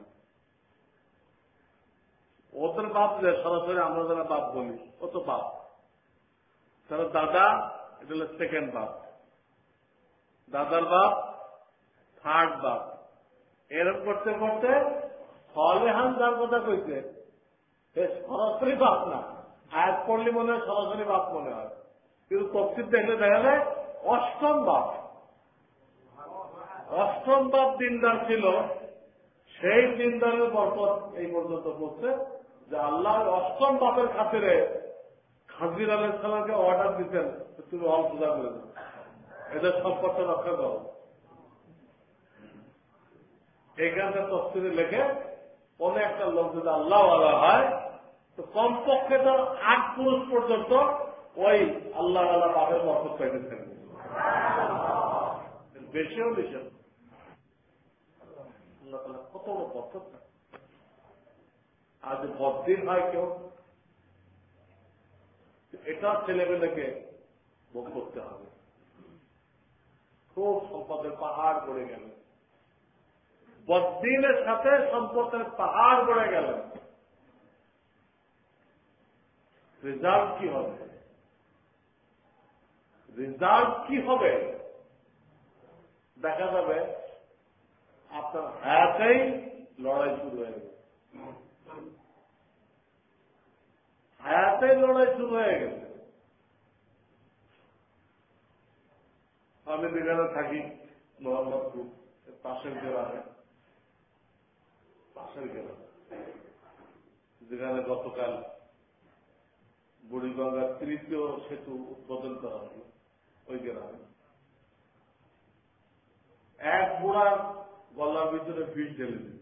ওদের বাপ যে সরাসরি আমরা যারা বাপ বলি, ও তো বাপ। তারা দাদা, এটা হলো সেকেন্ড বাপ। দাদার বাপ থার্ড বাপ। এরকম করতে করতে সলেহান যার কথা কইছে সরাসরি বাপ না। আয়াত পড়লে মনে হয় সরাসরি বাপ মনে হয়। কিন্তু তফসিল দেখলে দেখা যায় অষ্টম বাপ। অষ্টম বাপ দিনদার ছিল, সেই দিনদারের বরকত এই পর্যন্ত বলছে যে আল্লাহ অষ্টম বাপের খাতিরে খাজির আলাইসালামকে অর্ডার দিতেন তুমি অল পূজা করে দাও। এদের সম্পর্ক রক্ষা করো। এইখানে তফসিলে লেখে কোন একটা লোক যদি আল্লাহ হয়, তো কমপক্ষে তো আট পুরুষ পর্যন্ত ওই আল্লাহ আল্লাহ বাপের বরকত পাইতে থাকবে। বেশিও বেশি কত বড় বরকত। আজ বদিন হয় কেউ। এটা ছেলেমেয়েকে ভোগ করতে হবে। খুব সম্পদের পাহাড় গড়ে গেল। বদিনের সাথে সম্পদের পাহাড় গড়ে গেল। রেজাল্ট কি হবে? রেজাল্ট কি হবে? দেখা যাবে আপনার হায়াতেই লড়াই শুরু হয়ে গেছে হায়াতেই লড়াই শুরু হয়ে গেছে আমি যেখানে থাকি মোহাম্মদপুর পাশের গ্রামে পাশের গ্রামে যেখানে গতকাল বুড়িগঙ্গার তৃতীয় সেতু উদ্বোধন করা হল ওই গ্রামে এক বুড়ার গলার ভিতরে বিষ ঢেলে দিল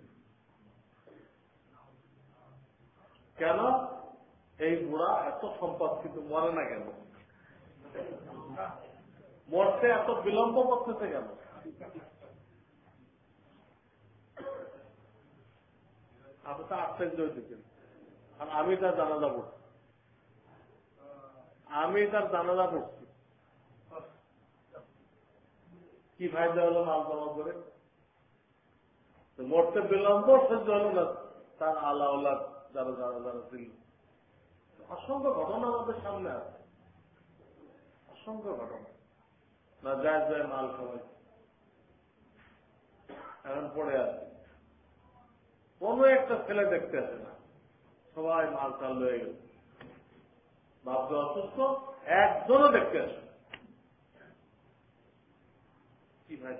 কেন এই বুড়া এত সম্পদ কিন্তু মরে না কেন? মরতে এত বিলম্ব করতেছে কেন? আপনি তো আশ্চর্য দিচ্ছেন আর আমি তার জানাজা পড়ছি। আমি তার জানাজা পড়ছি। কি ফায়দা হলো মাল জমা করে? মরতে বিলম্ব, সহ্য হলো না। তার আল্লাহ যারা যারা ছিল অসংখ্য ঘটনা আমাদের সামনে আছে। অসংখ্য ঘটনা। না যায় যায় মাল সবাই এখন পড়ে আছে। কোন একটা ছেলে দেখতে আসে না। সবাই মাল চাল হয়ে গেল। ভাবতে অসুস্থ, একজনও দেখতে আসে না। কি ভাই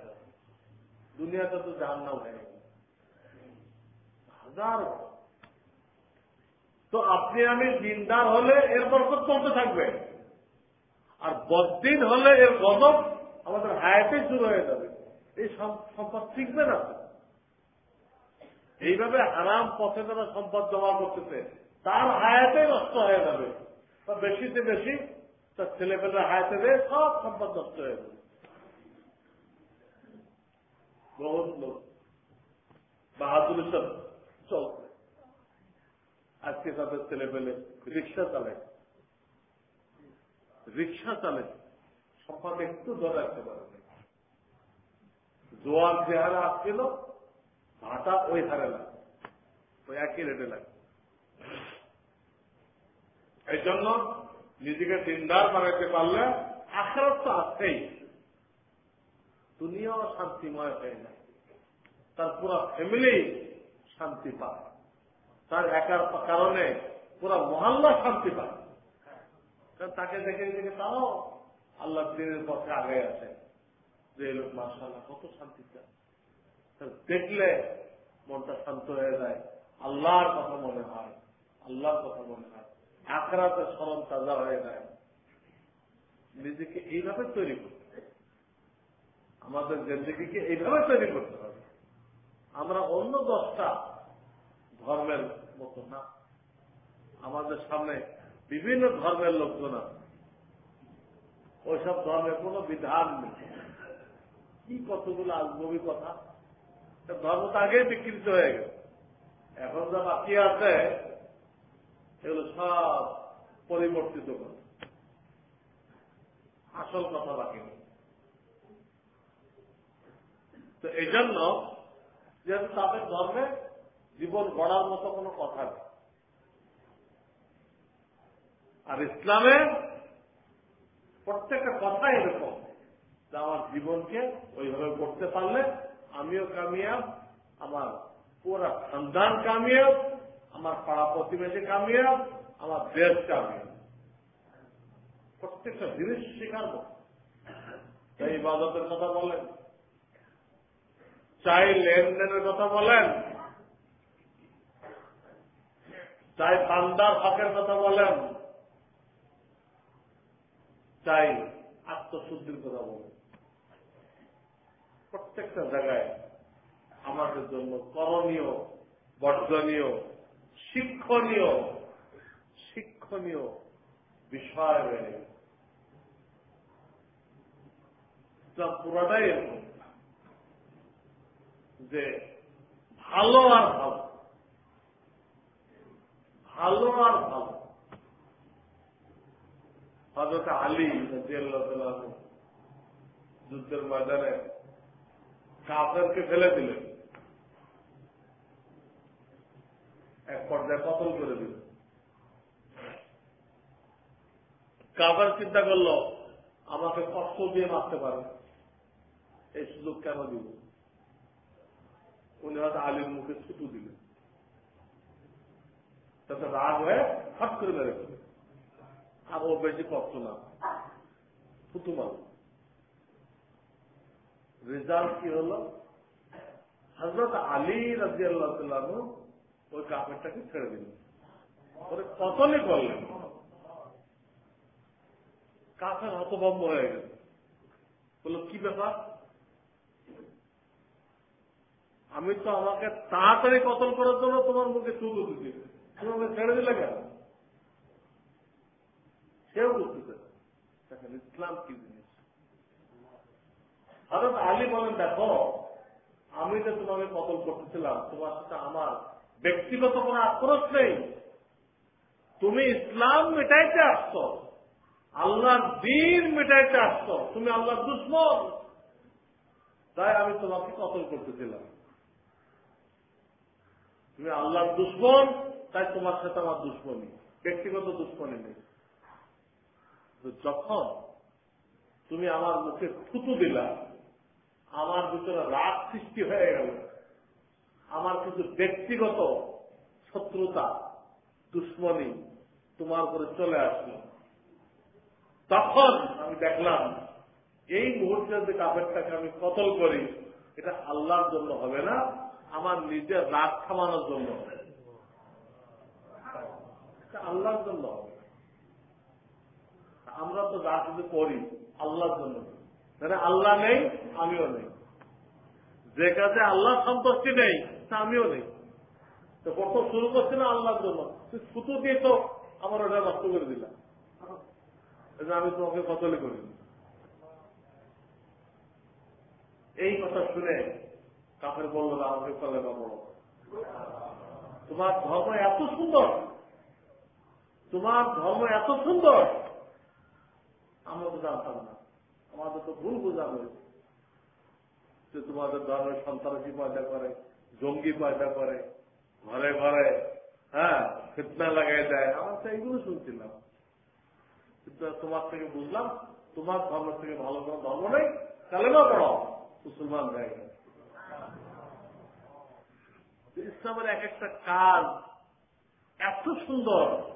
দুনিয়াটা তো জান্নাও হয়ে গেল হাজার তো আপনি আমি দিনদার হলে এর বরকত চলতে থাকবে। আর বদিন হলে এর গজব আমাদের হায়াতে শুরু হয়ে যাবে। এই সম্পদ শিখবে না? এইভাবে হারাম পথে তারা সম্পদ জমা করতেছে, তার হায়াতে নষ্ট হয়ে যাবে। বা বেশিতে বেশি তার ছেলেপেলের হায়াতে দেয় সব সম্পদ নষ্ট হয়ে যাবে। বহুত লোক। বাহাদুর চলছে আজকে তাদের ছেলে পেলে রিক্সা চালায়। রিক্সা চালে সম্পদ একটু ধরে রাখতে পারে জোয়ার যে হারে আসছিল, ভাটা ওই হারে লাগে ওই একই রেটে লাগে। এই জন্য নিজেকে দিনদার বানাইতে পারলে আখেরত তো আসছেই দুনিয়াও শান্তিময় হয়ে যায়। তার পুরো ফ্যামিলি শান্তি পায়। তার একার কারণে পুরো মহল্লা শান্তি পায়। তাকে দেখে দেখে তাও আল্লাহ দিনের পথে আগে আছে যে লোক মার্শাল্লাহ কত শান্তি চায়। দেখলে মনটা শান্ত হয়ে যায়। আল্লাহর কথা মনে হয়। আল্লাহর কথা মনে হয়। আখরাতে স্মরণ তাজা হয়ে যায়। নিজেকে এইভাবে তৈরি করতে আমাদের জিন্দগিকে এইভাবে তৈরি করতে হবে। আমরা অন্য দশটা ধর্মের মতো না। আমাদের সামনে বিভিন্ন ধর্মের লোকজন আছে। ওইসব ধর্মের কোন বিধান নেই। কি কতগুলো আজগবি কথা। ধর্ম তো আগেই বিকৃত হয়ে গেছে। এখন যা বাকি আছে, এগুলো সব পরিবর্তিত করে। আসল কথা বাকি নেই। তো এই জন্য যেহেতু তাদের ধর্মে জীবন গড়ার মতো কোনো কথা নেই। আর ইসলামে প্রত্যেকটা কথা এরকম যে আমার জীবনকে ওইভাবে করতে পারলে আমিও কামিয়াব, আমার পুরা সন্ধান কামিয়াব, আমার পাড়া প্রতিবেশী কামিয়াব, আমার দেশ কামিয়াব। প্রত্যেকটা জিনিস শেখাবো তাই ইবাদতের কথা বলেন, চাই লেনদেনের কথা বলেন চাই বান্দার হকের কথা বলেন। চাই আত্মশুদ্ধির কথা বলেন। প্রত্যেকটা জায়গায় আমাদের জন্য করণীয়, বর্জনীয়, শিক্ষণীয় শিক্ষণীয় বিষয় রয়ে। গেছে পুরাটাই এরকম যে ভালো আর ভালো। ভালো আর ভালো। হজরত আলী যুদ্ধের ময়দানে কাফেরকে ফেলে দিলেন। এক পর্যায়ে কতল করে দিলেন। কাবার চিন্তা করল, আমাকে কষ্ট দিয়ে মারতে পারে, এই সুযোগ কেন দিব? উনি হয়তো আলীর মুখে ছুটু দিলেন। তাতে রাগ হয়ে হট করে মেরে ফেলে আর ও বেশি কষ্ট না। মানুষ রেজাল্ট কি হল? হজরত আলী রাজি আল্লাহ ওই কাপড়টাকে ছেড়ে দিলেন। ওরে কতলে করলেন? কাফের হতভম্ব হয়ে গেল। বলল, কি ব্যাপার? আমি তো আমাকে তাড়াতাড়ি কতল করার জন্য তোমার মুখে চুল দিচ্ছি তুমি ছেড়ে দিলে কেন? সেও বুঝতেছে দেখেন, ইসলাম কি জিনিস? হঠাৎ আলী বলেন, দেখো, আমি যে তোমাকে কতল করতেছিলাম, তোমার সাথে আমার ব্যক্তিগত কোনো আক্রোশ নেই। তুমি ইসলাম মেটাইতে আসছো, আল্লাহর দিন মেটাইতে আসছো, তুমি আল্লাহর দুশ্মন। তাই আমি তোমাকে কতল করতেছিলাম। তুমি আল্লাহর দুশ্মন তাই তোমার সাথে আমার দুশ্মনী, ব্যক্তিগত দুশ্মনী নেই। যখন তুমি আমার মুখে থুতু দিলা, আমার ভিতরে রাগ সৃষ্টি হয়ে গেল। আমার কিছু ব্যক্তিগত শত্রুতা, দুশ্মনী তোমার উপরে চলে আসলো। তখন আমি দেখলাম, এই মুহূর্তে যে কাপেরটাকে আমি কতল করি, এটা আল্লাহর জন্য হবে না, আমার নিজের রাগ থামানোর জন্য হবে। আল্লাহর জন্য হবে। আমরা তো যা কিছু করি, আল্লাহর জন্য। মানে আল্লাহ নেই, আমিও নেই। যে কাজে আল্লাহ সন্তুষ্টি নেই, তা আমিও নেই। তো প্রথম শুরু করছি না আল্লাহর জন্য? ছুতো দিয়ে তো আমার ওটা নষ্ট করে দিলাম আমি তোমাকে কতলে করি। এই কথা শুনে কাপের বলল, আমাকে কলে না তোমার ধর্ম এত সুন্দর তোমার ধর্ম এত সুন্দর, আমরা তো জানতাম না। আমাদের তো ভুল বোঝা হয়েছে। যে তোমাদের ধর্মের সন্ত্রাসী পয়দা করে, জঙ্গি পয়দা করে, ঘরে ঘরে হ্যাঁ ফিতনা লাগাই দেয়। আমরা তো এইগুলো শুনছিলাম। কিন্তু তোমার থেকে বুঝলাম, তোমার ধর্ম থেকে ভালো কোনো ধর্ম নেই, কালেমা পড়ো, মুসলমান হয়ে গেল ইসলামের এক একটা কাজ এত সুন্দর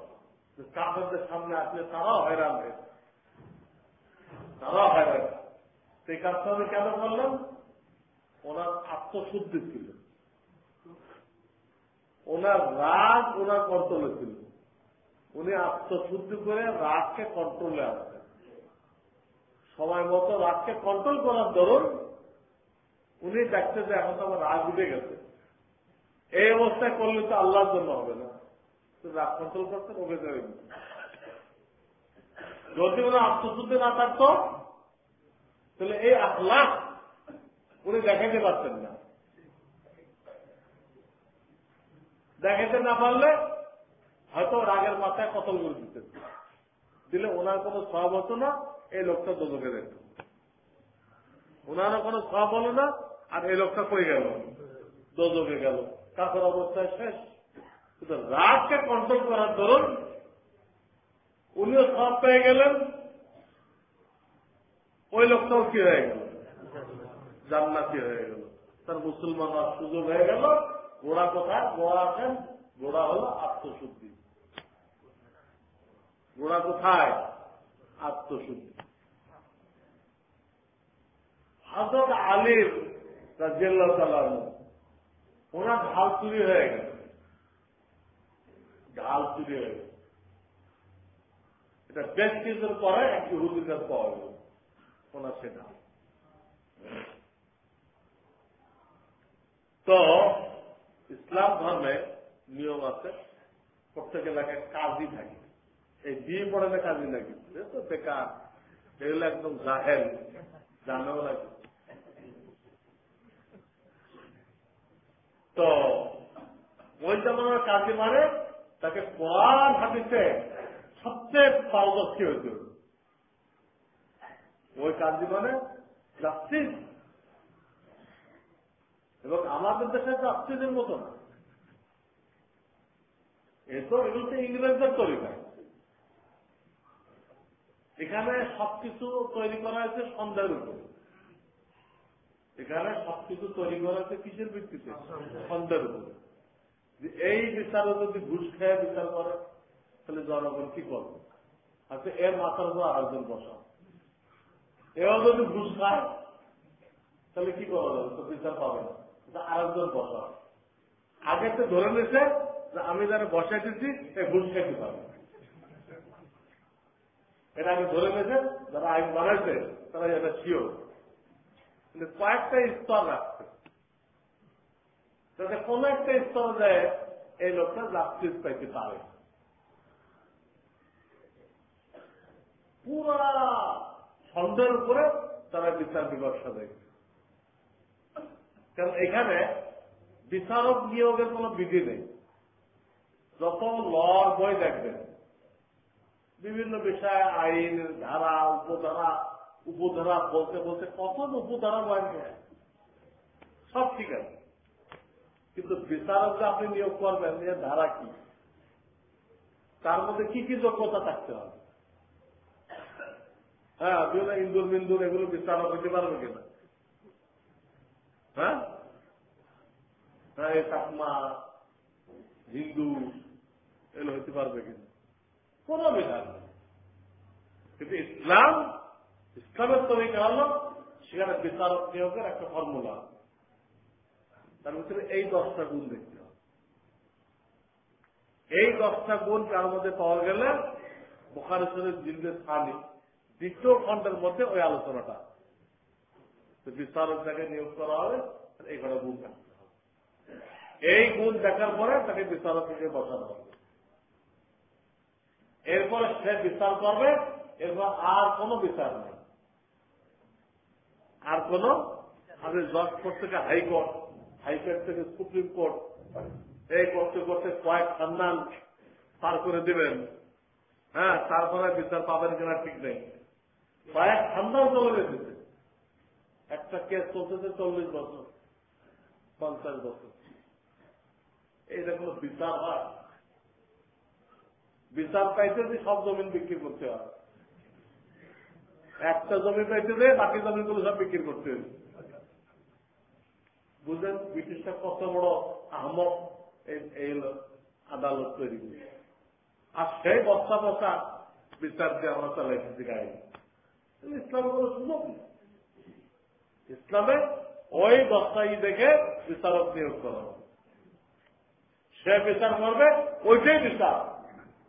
কাগজের সামনে আসলে তারাও হয়রান হয়ে তারাও হয়রান। সেই কাজটা আমি কেন করলাম? ওনার আত্মশুদ্ধি ছিল। ওনার রাগ ওনার কন্ট্রোলে ছিল। উনি আত্মশুদ্ধি করে রাগকে কন্ট্রোলে আনতেন। সময় মতো রাগকে কন্ট্রোল করার দরুন উনি দেখতে যে এখন তো আমার রাগ উঠে গেছে। এই অবস্থায় করলে তো আল্লাহর জন্য হবে না। রাগ কন্ট্রোল করতেন ওকে দেবে যদি ওনার আত্মশুদ্ধি না থাকতো, তাহলে এই আখলাখ উনি দেখাইতে পারতেন না। দেখাইতে না পারলে হয়তো রাগের মাথায় কতল করে দিতেন। দিলে ওনার কোনো সব হতো না, এই লোকটা দোদকে দেখত। ওনারও কোনো সব হলো না, আর এই লোকটা কই গেল? দোদকে গেল। কাছের অবস্থায় শেষ। কিন্তু রাগকে কন্ট্রোল করার দরুন উনিও সব পেয়ে গেলেন, ওই লোকটাও কি হয়ে গেল? জান্নাতি হয়ে গেল। তার মুসলমান হওয়ার সুযোগ হয়ে গেল। গোড়া কোথায়? গোড়া আছেন গোড়া হল আত্মশুদ্ধি। গোড়া কোথায়? আত্মশুদ্ধি। হজরত আলীর রাজিয়াল্লাহ তালাম ওনার ঢাল চুরি হয়ে গেল। ঢাল চুরি গেল। এটা বেশ কিছুর পরে একটি হুজুরের পাওয়া গেল। ওনার সে ঢাল তো ইসলাম ধর্মে নিয়ম আছে, প্রত্যেক এলাকায় কাজী থাকে। এই বিয়ে পড়ালে কাজী নাকি তো বেকার। এগুলো একদম জাহেল। জানেও লাগে। তো ওই যেমন কাজী মারে তাকে কোরআন হাতিতে সবচেয়ে পারদর্শী হয়েছিল ওই কাজী মানে জাস্টিস এবং আমাদের দেশে জাস্টিসের মতো না। এ তো এগুলো তো ইংরেজদের তরিকা এখানে সবকিছু তৈরি করা হয়েছে সন্ধ্যার উপরে। এখানে সবকিছু তৈরি করা হয়েছে কিসের ভিত্তিতে? সন্ধ্যার উপরে। যে এই বিচারও যদি ঘুষ খেয়ে বিচার করে, তাহলে জনগণ কি করবে? আচ্ছা এর মাথার উপর আরেকজন বসা। এও যদি ঘুষ খায়, তাহলে কি করা যাবে? তো বিচার পাবে না। আরেকজন বসা। আগে তো ধরে নিয়েছে যে আমি যারা বসাই দিচ্ছি এ ঘুষ খেতে পারবে এটা আগে ধরে নিয়েছে যারা আইন বানাইছে, তারা এটা শিওর। কিন্তু কয়েকটা স্তর রাখছে যাতে কোন একটা স্তর দেয় এই লোকটা জাস্টিস পাইতে পারে পুরা ছন্দের উপরে তারা বিচার বিবর্ষা দেয় কারণ এখানে বিচারক নিয়োগের কোন বিধি নেই যত লর বই দেখবেন বিভিন্ন বিষয়ে আইন ধারা উপধারা উপধারা বলতে বলতে কত উপধারা বয়ান সব ঠিক আছে কিন্তু বিচারক যে আপনি নিয়োগ করবেন, এর ধারা কি? তার মধ্যে কি কি যোগ্যতা থাকতে হবে? হ্যাঁ বিভিন্ন ইন্দুর মিন্দুর এগুলো বিচারক হইতে পারবে কিনা? হ্যাঁ? হ্যাঁ চাকমা, হিন্দু, এগুলো হইতে পারবে কিনা? কোন বিধান কিন্তু ইসলাম, ইসলামের তরিকা হল সেখানে বিচারক নিয়োগের একটা ফর্মুলা তার ভিতরে এই দশটা গুণ দেখতে হবে। এই দশটা গুণ তার মধ্যে পাওয়া গেলে বোখারেশ্বরের জিন্দে স্থানী দ্বিতীয় খণ্ডের মধ্যে ওই আলোচনাটা। বিচারক যাকে নিয়োগ করা হবে এই কটা গুণ থাকতে হবে। এই গুণ দেখার পরে তাকে বিচারক থেকে বসানো হবে। এরপরে সে বিচার করবে, এরপর আর কোন বিচার নেই। আর কোন আমাদের জজ থেকে হাইকোর্ট হাইকোর্ট থেকে সুপ্রিম কোর্ট এই করতে করতে কয়েক সন্ধান পার করে দিবেন। হ্যাঁ তারপরে বিচার পাবেন কিনা ঠিক নেই। কয়েক সন্ধান চলে গেছে। একটা কেস চলতেছে চল্লিশ বছর, পঞ্চাশ বছর। এইটা কোন বিচার হয়। বিচার পাইতে যে সব জমিন বিক্রি করতে হয়। একটা জমি পাইতে বাকি জমিগুলো সব বিক্রি করতে হবে বুঝলেন? ব্রিটিশটা কত বড় আহমক এই আদালত তৈরি করি আর সেই বস্তা বস্তা বিচার দিয়ে আমরা চালাইছি গাড়ি। ইসলামের কোন সুযোগ নেই। ইসলামে ওই দশটাই দেখে বিচারক নিয়োগ করা হবে। সে বিচার করবে, ওইটাই বিচার।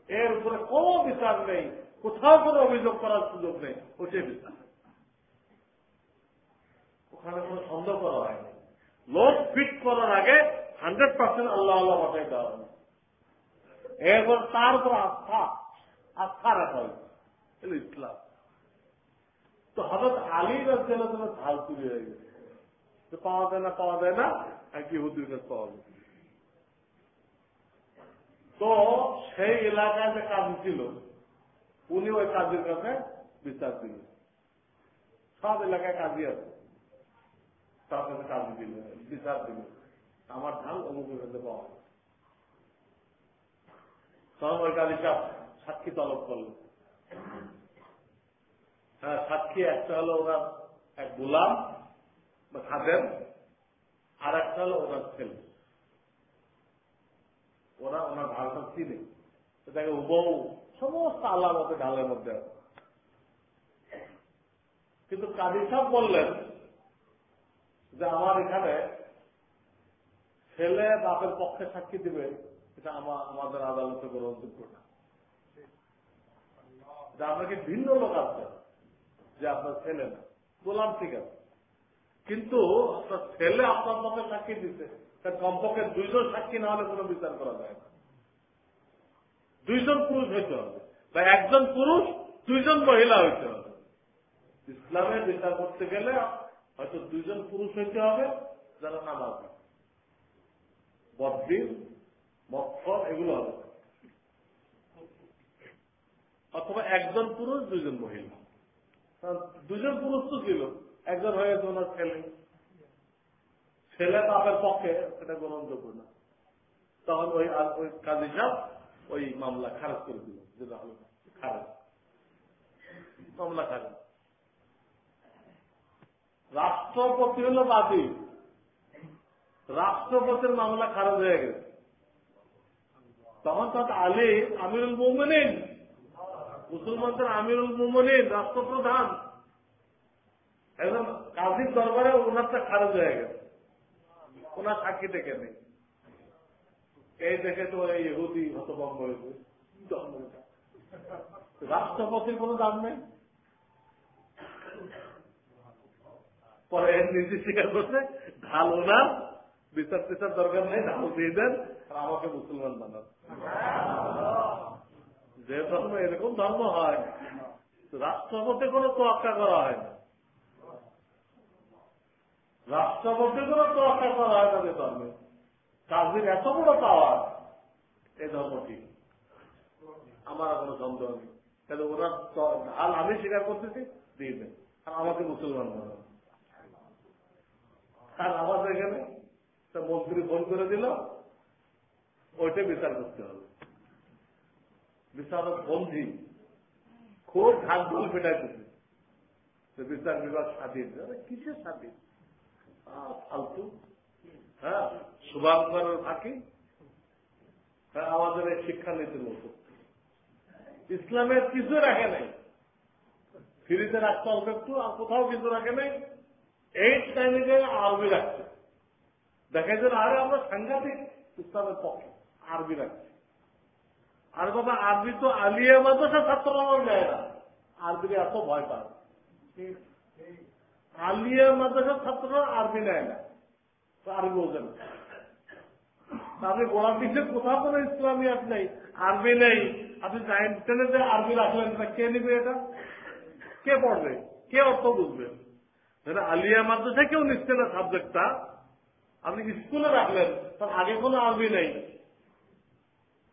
এর উপরে কোন বিচার নেই। কোথাও কোনো অভিযোগ করার সুযোগ নেই। ওইটাই বিচার। ওখানে কোনো সন্দেহ করা হয়নি। লোক ফিট করার আগে হান্ড্রেড পার্সেন্ট আল্লাহ আল্লাহ বাসাই দেওয়া হবে। এরপর তার উপর আস্থা আস্থা রাখা হয়েছে ইসলাম। তো হঠাৎ আলী রাজ্যের জন্য ঢাল তুলে হয়ে গেছে। পাওয়া যায় না, পাওয়া যায় না এক ইহুদির কাছে পাওয়া যায়। তো সেই এলাকায় যে কাজ ছিল উনি ওই কাজের কাছে বিচার দিল সব এলাকায় কাজই আছে। তার কাছে কাজ দিল, বিচার দিল। আমার ধান অমুকের কাছে পাওয়া তখন ওই কাজী সাক্ষী তলব করল হ্যাঁ সাক্ষী একটা হলো ওনার এক গোলাম বা খাদেন আর একটা হলো ওনার ছেলে। ওরা ওনার ঢালটা চিনে। তাকে উবউ সমস্ত আলামতে ঢালের মধ্যে কিন্তু কাজী সাহেব বললেন যে আমার এখানে ছেলে বাপের পক্ষে সাক্ষী দিবে, এটা আমাদের আদালতে গ্রহণযোগ্য না। আপনাকে ভিন্ন লোক আছে যে আপনার ছেলে না। গোলাম ঠিক আছে। কিন্তু আপনার ছেলে আপনার পক্ষে সাক্ষী দিতে কমপক্ষে দুইজন সাক্ষী না হলে কোনো বিচার করা যায় না। দুইজন পুরুষ হইতে হবে, বা একজন পুরুষ, দুইজন মহিলা হইতে হবে। ইসলামের বিচার করতে গেলে হয়তো দুইজন পুরুষ হইতে হবে, যারা নামাজি। বদ্দিন মক্ষর এগুলো হবে। অথবা একজন পুরুষ, দুইজন মহিলা। দুজন পুরুষ তো ছিল, একজন হয়ে গেছে ওনার ছেলে। ছেলে বাপের পক্ষে সেটা গ্রহণযোগ্য না। তখন ওই ওই কাজী সাহেব ওই মামলা খারাপ করে দিল যেটা হলো খারাপ মামলা খারাপ রাষ্ট্রপতি হল বাদী। রাষ্ট্রপতির মামলা খারাপ হয়ে গেছে। তখন তার আলী আমিরুল মোমিনিন মুসলমানদের আমিরুল মোমিনিন, রাষ্ট্রপ্রধান। একদম কাজীর দরবারে ওনারটা খারাপ হয়ে গেছে। ওনার সাক্ষী দেখে নেই। এই দেখে তো এই ইহুদি হতভঙ্গ হয়েছে। রাষ্ট্রপতির কোন দাম নেই। পরে নিজে স্বীকার করছে, ঢাল ওনার বিচার টিচার দরকার নেই, ঢাল দিয়ে দেন আমাকে মুসলমান বানান। যে ধর্ম এরকম ধর্ম হয়, রাষ্ট্রপতি কোনো তোয়াক্কা করা হয় না। রাষ্ট্রপতি কোনো তোয়াক্কা করা হয় না যে ধর্মে। কাজের এত বড় পাওয়ার এই ধর্মটি আমার কোনো সন্দেহ নেই। তাহলে ওরা ঢাল আমি স্বীকার করতেছি, দিয়ে দেন। আর আমাকে মুসলমান বানান। আর আমাদের এখানে তা মন্ত্রী ফোন করে দিল, ওইটা বিচার করতে হবে। বিচারক বন্ধি খুব ঢাক ঢোল পেটাইতেছে বিচার বিভাগ স্বাধীন। কিসের স্বাধীন? ফালতু। হ্যাঁ শুভাঙ্করের ফাঁকি। আমাদের এই শিক্ষানীতির মতো। ইসলামের কিছু রাখে নাই। ফ্রিতে রাখতে অল্প একটু, আর কোথাও কিছু রাখে নাই। এইট টাইমে আরবি রাখছে। দেখা যায় আরে আমরা সাংঘাতিক ইসলামের পক্ষে আরবি রাখছি। আর কথা আরবি তো আলিয়া মাদ্রাসা ছাত্ররাও নেয় না। আরবির এত ভয় পায়। আলিয়া মাদ্রাসার ছাত্ররা আরবি নেয় না। আরবি বোঝেন আপনি গোলাম পিছিয়ে কোথাও কোনো ইসলামিয়াত নেই, আরবি নেই। আপনি ইন্টারনেটে আরবি রাখলেন কে নিবে এটা? কে পড়বে? কে অর্থ বুঝবে? আলিয়া মাদ্রাসায় কেউ নিচ্ছে না সাবজেক্টটা? আপনি স্কুলে রাখলেন, তার আগে কোনো আরবি নেই।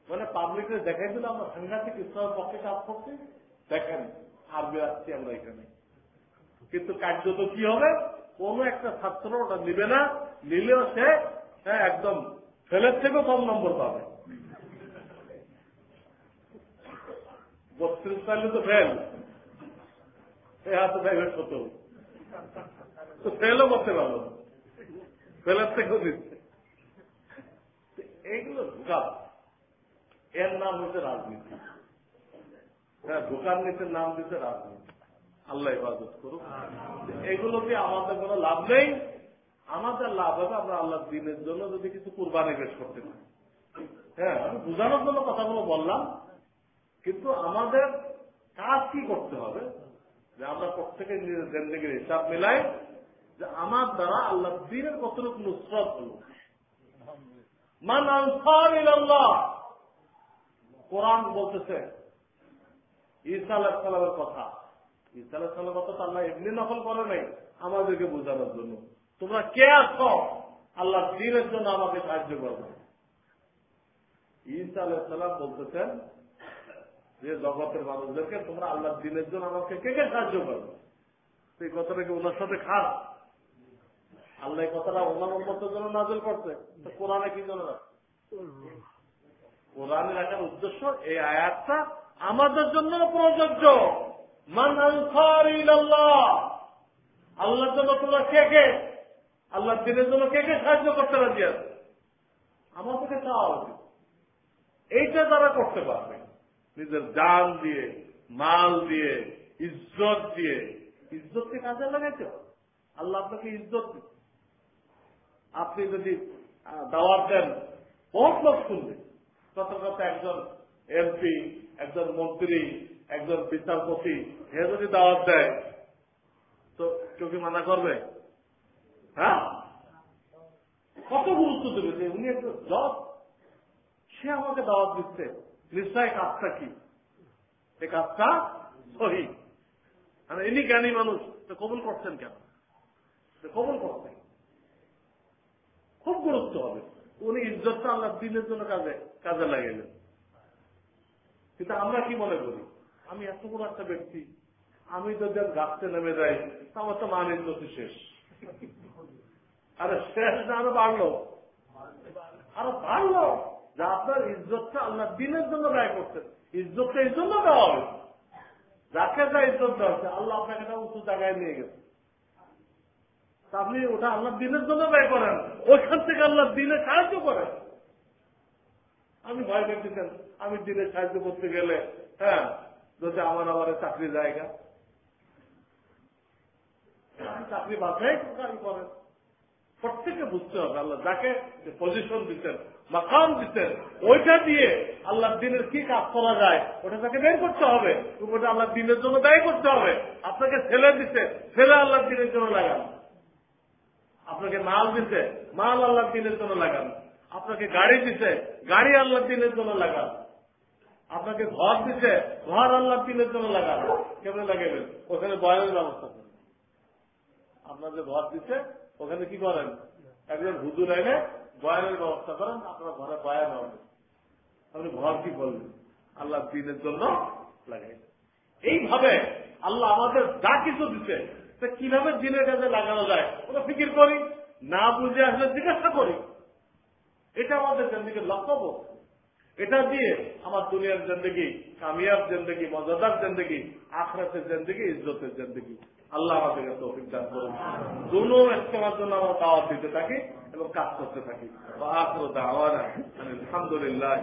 মানে পাবলিকে দেখাই দিল আমরা সাংঘাতিক ইসলামের পক্ষে কাজ করছি দেখেন, আরবি আসছি আমরা এখানে। কিন্তু কার্যত কি হবে? কোন একটা ছাত্র ওটা নিবে না, নিলেও সে একদম ফেলের থেকেও কম নম্বর পাবে। বত্রিশ পাইলে তো ফেল এ হাতে প্রাইভেট হতো তো ফেলও করতে পারল ফেলের থেকেও দিচ্ছে এইগুলো ঢুকাব এর নাম হচ্ছে রাজনীতি। হ্যাঁ দোকান নিচে নাম দিতে রাজনীতি। আল্লাহ ইবাদত করুক। এগুলোতে আমাদের কোনো লাভ নেই। আমাদের লাভ হবে আমরা আল্লাহ দিনের জন্য যদি কিছু কুরবানি পেশ করতে পারি। হ্যাঁ আমি বোঝানোর জন্য কথাগুলো বললাম। কিন্তু আমাদের কাজ কি করতে হবে? যে আমরা প্রত্যেকে নিজের জেন্দিগির হিসাব মিলাই যে আমার দ্বারা আল্লাহ দিনের কতটুকু নুসরত হল। কোরআন বলতেছে, ঈসা আলাহ সালামের কথা। ঈসা আলাহ সালামের কথা আল্লাহ এমনি নকল করে নাই আমাদেরকে বোঝানোর জন্য। তোমরা কে আছো? আল্লাহ দিনের জন্য আমাকে সাহায্য করবে ঈসা আলাহ সালাম বলতেছেন যে জগতের মানুষদেরকে তোমরা আল্লাহ দিনের জন্য আমাকে কে কে সাহায্য করবে সেই কথাটা কি ওনার সাথে খাস আল্লাহ কথাটা ওনার উন্মতের জন্য নাজল করছে। কোরআনে কি জন্য কোরআনে রাখার উদ্দেশ্য, এই আয়াতটা আমাদের জন্য প্রযোজ্য। আল্লাহর জন্য তোমরা কে কে? আল্লাহ দিনের জন্য কে কে সাহায্য করতে রাজি আছে? আমাদেরকে চাওয়া উচিত। এইটা তারা করতে পারবে। নিজের জান দিয়ে, মাল দিয়ে, ইজ্জত দিয়ে। ইজ্জতকে কাজে লাগাইতে হবে। আল্লাহ আপনাকে ইজ্জত দিচ্ছে। আপনি যদি দাওয়াত দেন, বহুত লোক শুনবে। কত কত একজন এমপি একজন মন্ত্রী, একজন বিচারপতি, হে যদি দাওয়াত দেয়, তো কেউ কি মানা করবে? হ্যাঁ? কত গুরুত্ব দেবে যে উনি একটা জজ? সে আমাকে দাওয়াত দিচ্ছে। নিশ্চয় কাজটা কি? এই কাজটা সহি। মানে ইনি জ্ঞানী মানুষ কবুল করছেন কেন? কবুল করছেন। খুব গুরুত্ব হবে। উনি ইজ্জতটা আল্লাহ দিনের জন্য কাজে কাজে লাগাইলেন। কিন্তু আমরা কি মনে করি? আমি এত বড় একটা ব্যক্তি, আমি যদি গাছতে নেমে যাই তা আমার তো মান ইজ্জতি শেষ। আরে শেষ না, আরও বাড়লো। আরও বাড়লো। যে আপনার ইজ্জতটা আল্লাহ দিনের জন্য ব্যয় করছেন। ইজ্জতটা এই জন্য দেওয়া হবে। যাকে যা ইজ্জত দেওয়া আল্লাহ আপনাকে একটা উঁচু জায়গায় নিয়ে গেছে। আপনি ওটা আল্লাহ দিনের জন্য ব্যয় করেন। ওইখান থেকে আল্লাহ দিনে সাহায্য করেন। আমি ভয় পেতেছেন আমি দিনে সাহায্য করতে গেলে হ্যাঁ যদি আমার আবার চাকরি জায়গা। চাকরি বাছাই করেন। প্রত্যেকে বুঝতে হবে আল্লাহ যাকে পজিশন দিচ্ছেন। মাকাম দিচ্ছেন ওইটা দিয়ে আল্লাহ দিনের কি কাজ করা যায়, ওটা তাকে বের করতে হবে। ওটা আল্লাহ দিনের জন্য ব্যয় করতে হবে। আপনাকে ছেলে দিচ্ছে ছেলে আল্লাহ দিনের জন্য লাগান। আপনাকে মাল দিচ্ছে মাল আল্লাহ দিনের জন্য লাগান। আপনাকে গাড়ি দিচ্ছে গাড়ি আল্লাহ দিনের জন্য লাগান। আপনাকে ঘর দিচ্ছে ঘর আল্লাহ দিনের জন্য লাগান। কেমন লাগাবেন? ওখানে বয়ানের ব্যবস্থা করেন। আপনার যে ঘর দিচ্ছে ওখানে কি করেন? একজন হুজুর এনে বয়ানের ব্যবস্থা করেন আপনার ঘরে বয়ান হবে আপনি ঘর কি করলেন? আল্লাহ দিনের জন্য লাগাই এইভাবে আল্লাহ আমাদের যা কিছু দিচ্ছে তা কীভাবে দিনের কাজে লাগানো যায়, ওটা ফিকির করি, না বুঝে আসলে জিজ্ঞাসা করি। এটা আমাদের জিন্দিকে লক্ষ্য এটা দিয়ে আমার দুনিয়ার জিন্দগি, কামিয়াব জিন্দগি, মজাদার জিন্দগি, আখরাতের জিন্দগি, ইজ্জতের জিন্দগি। আল্লাহ আমাদেরকে তৌফিক দান করুন। দুনো ইস্তেমার জন্য আমরা দাওয়াত দিতে থাকি এবং কাজ করতে থাকি। দাওয়ানা আলহামদুলিল্লাহ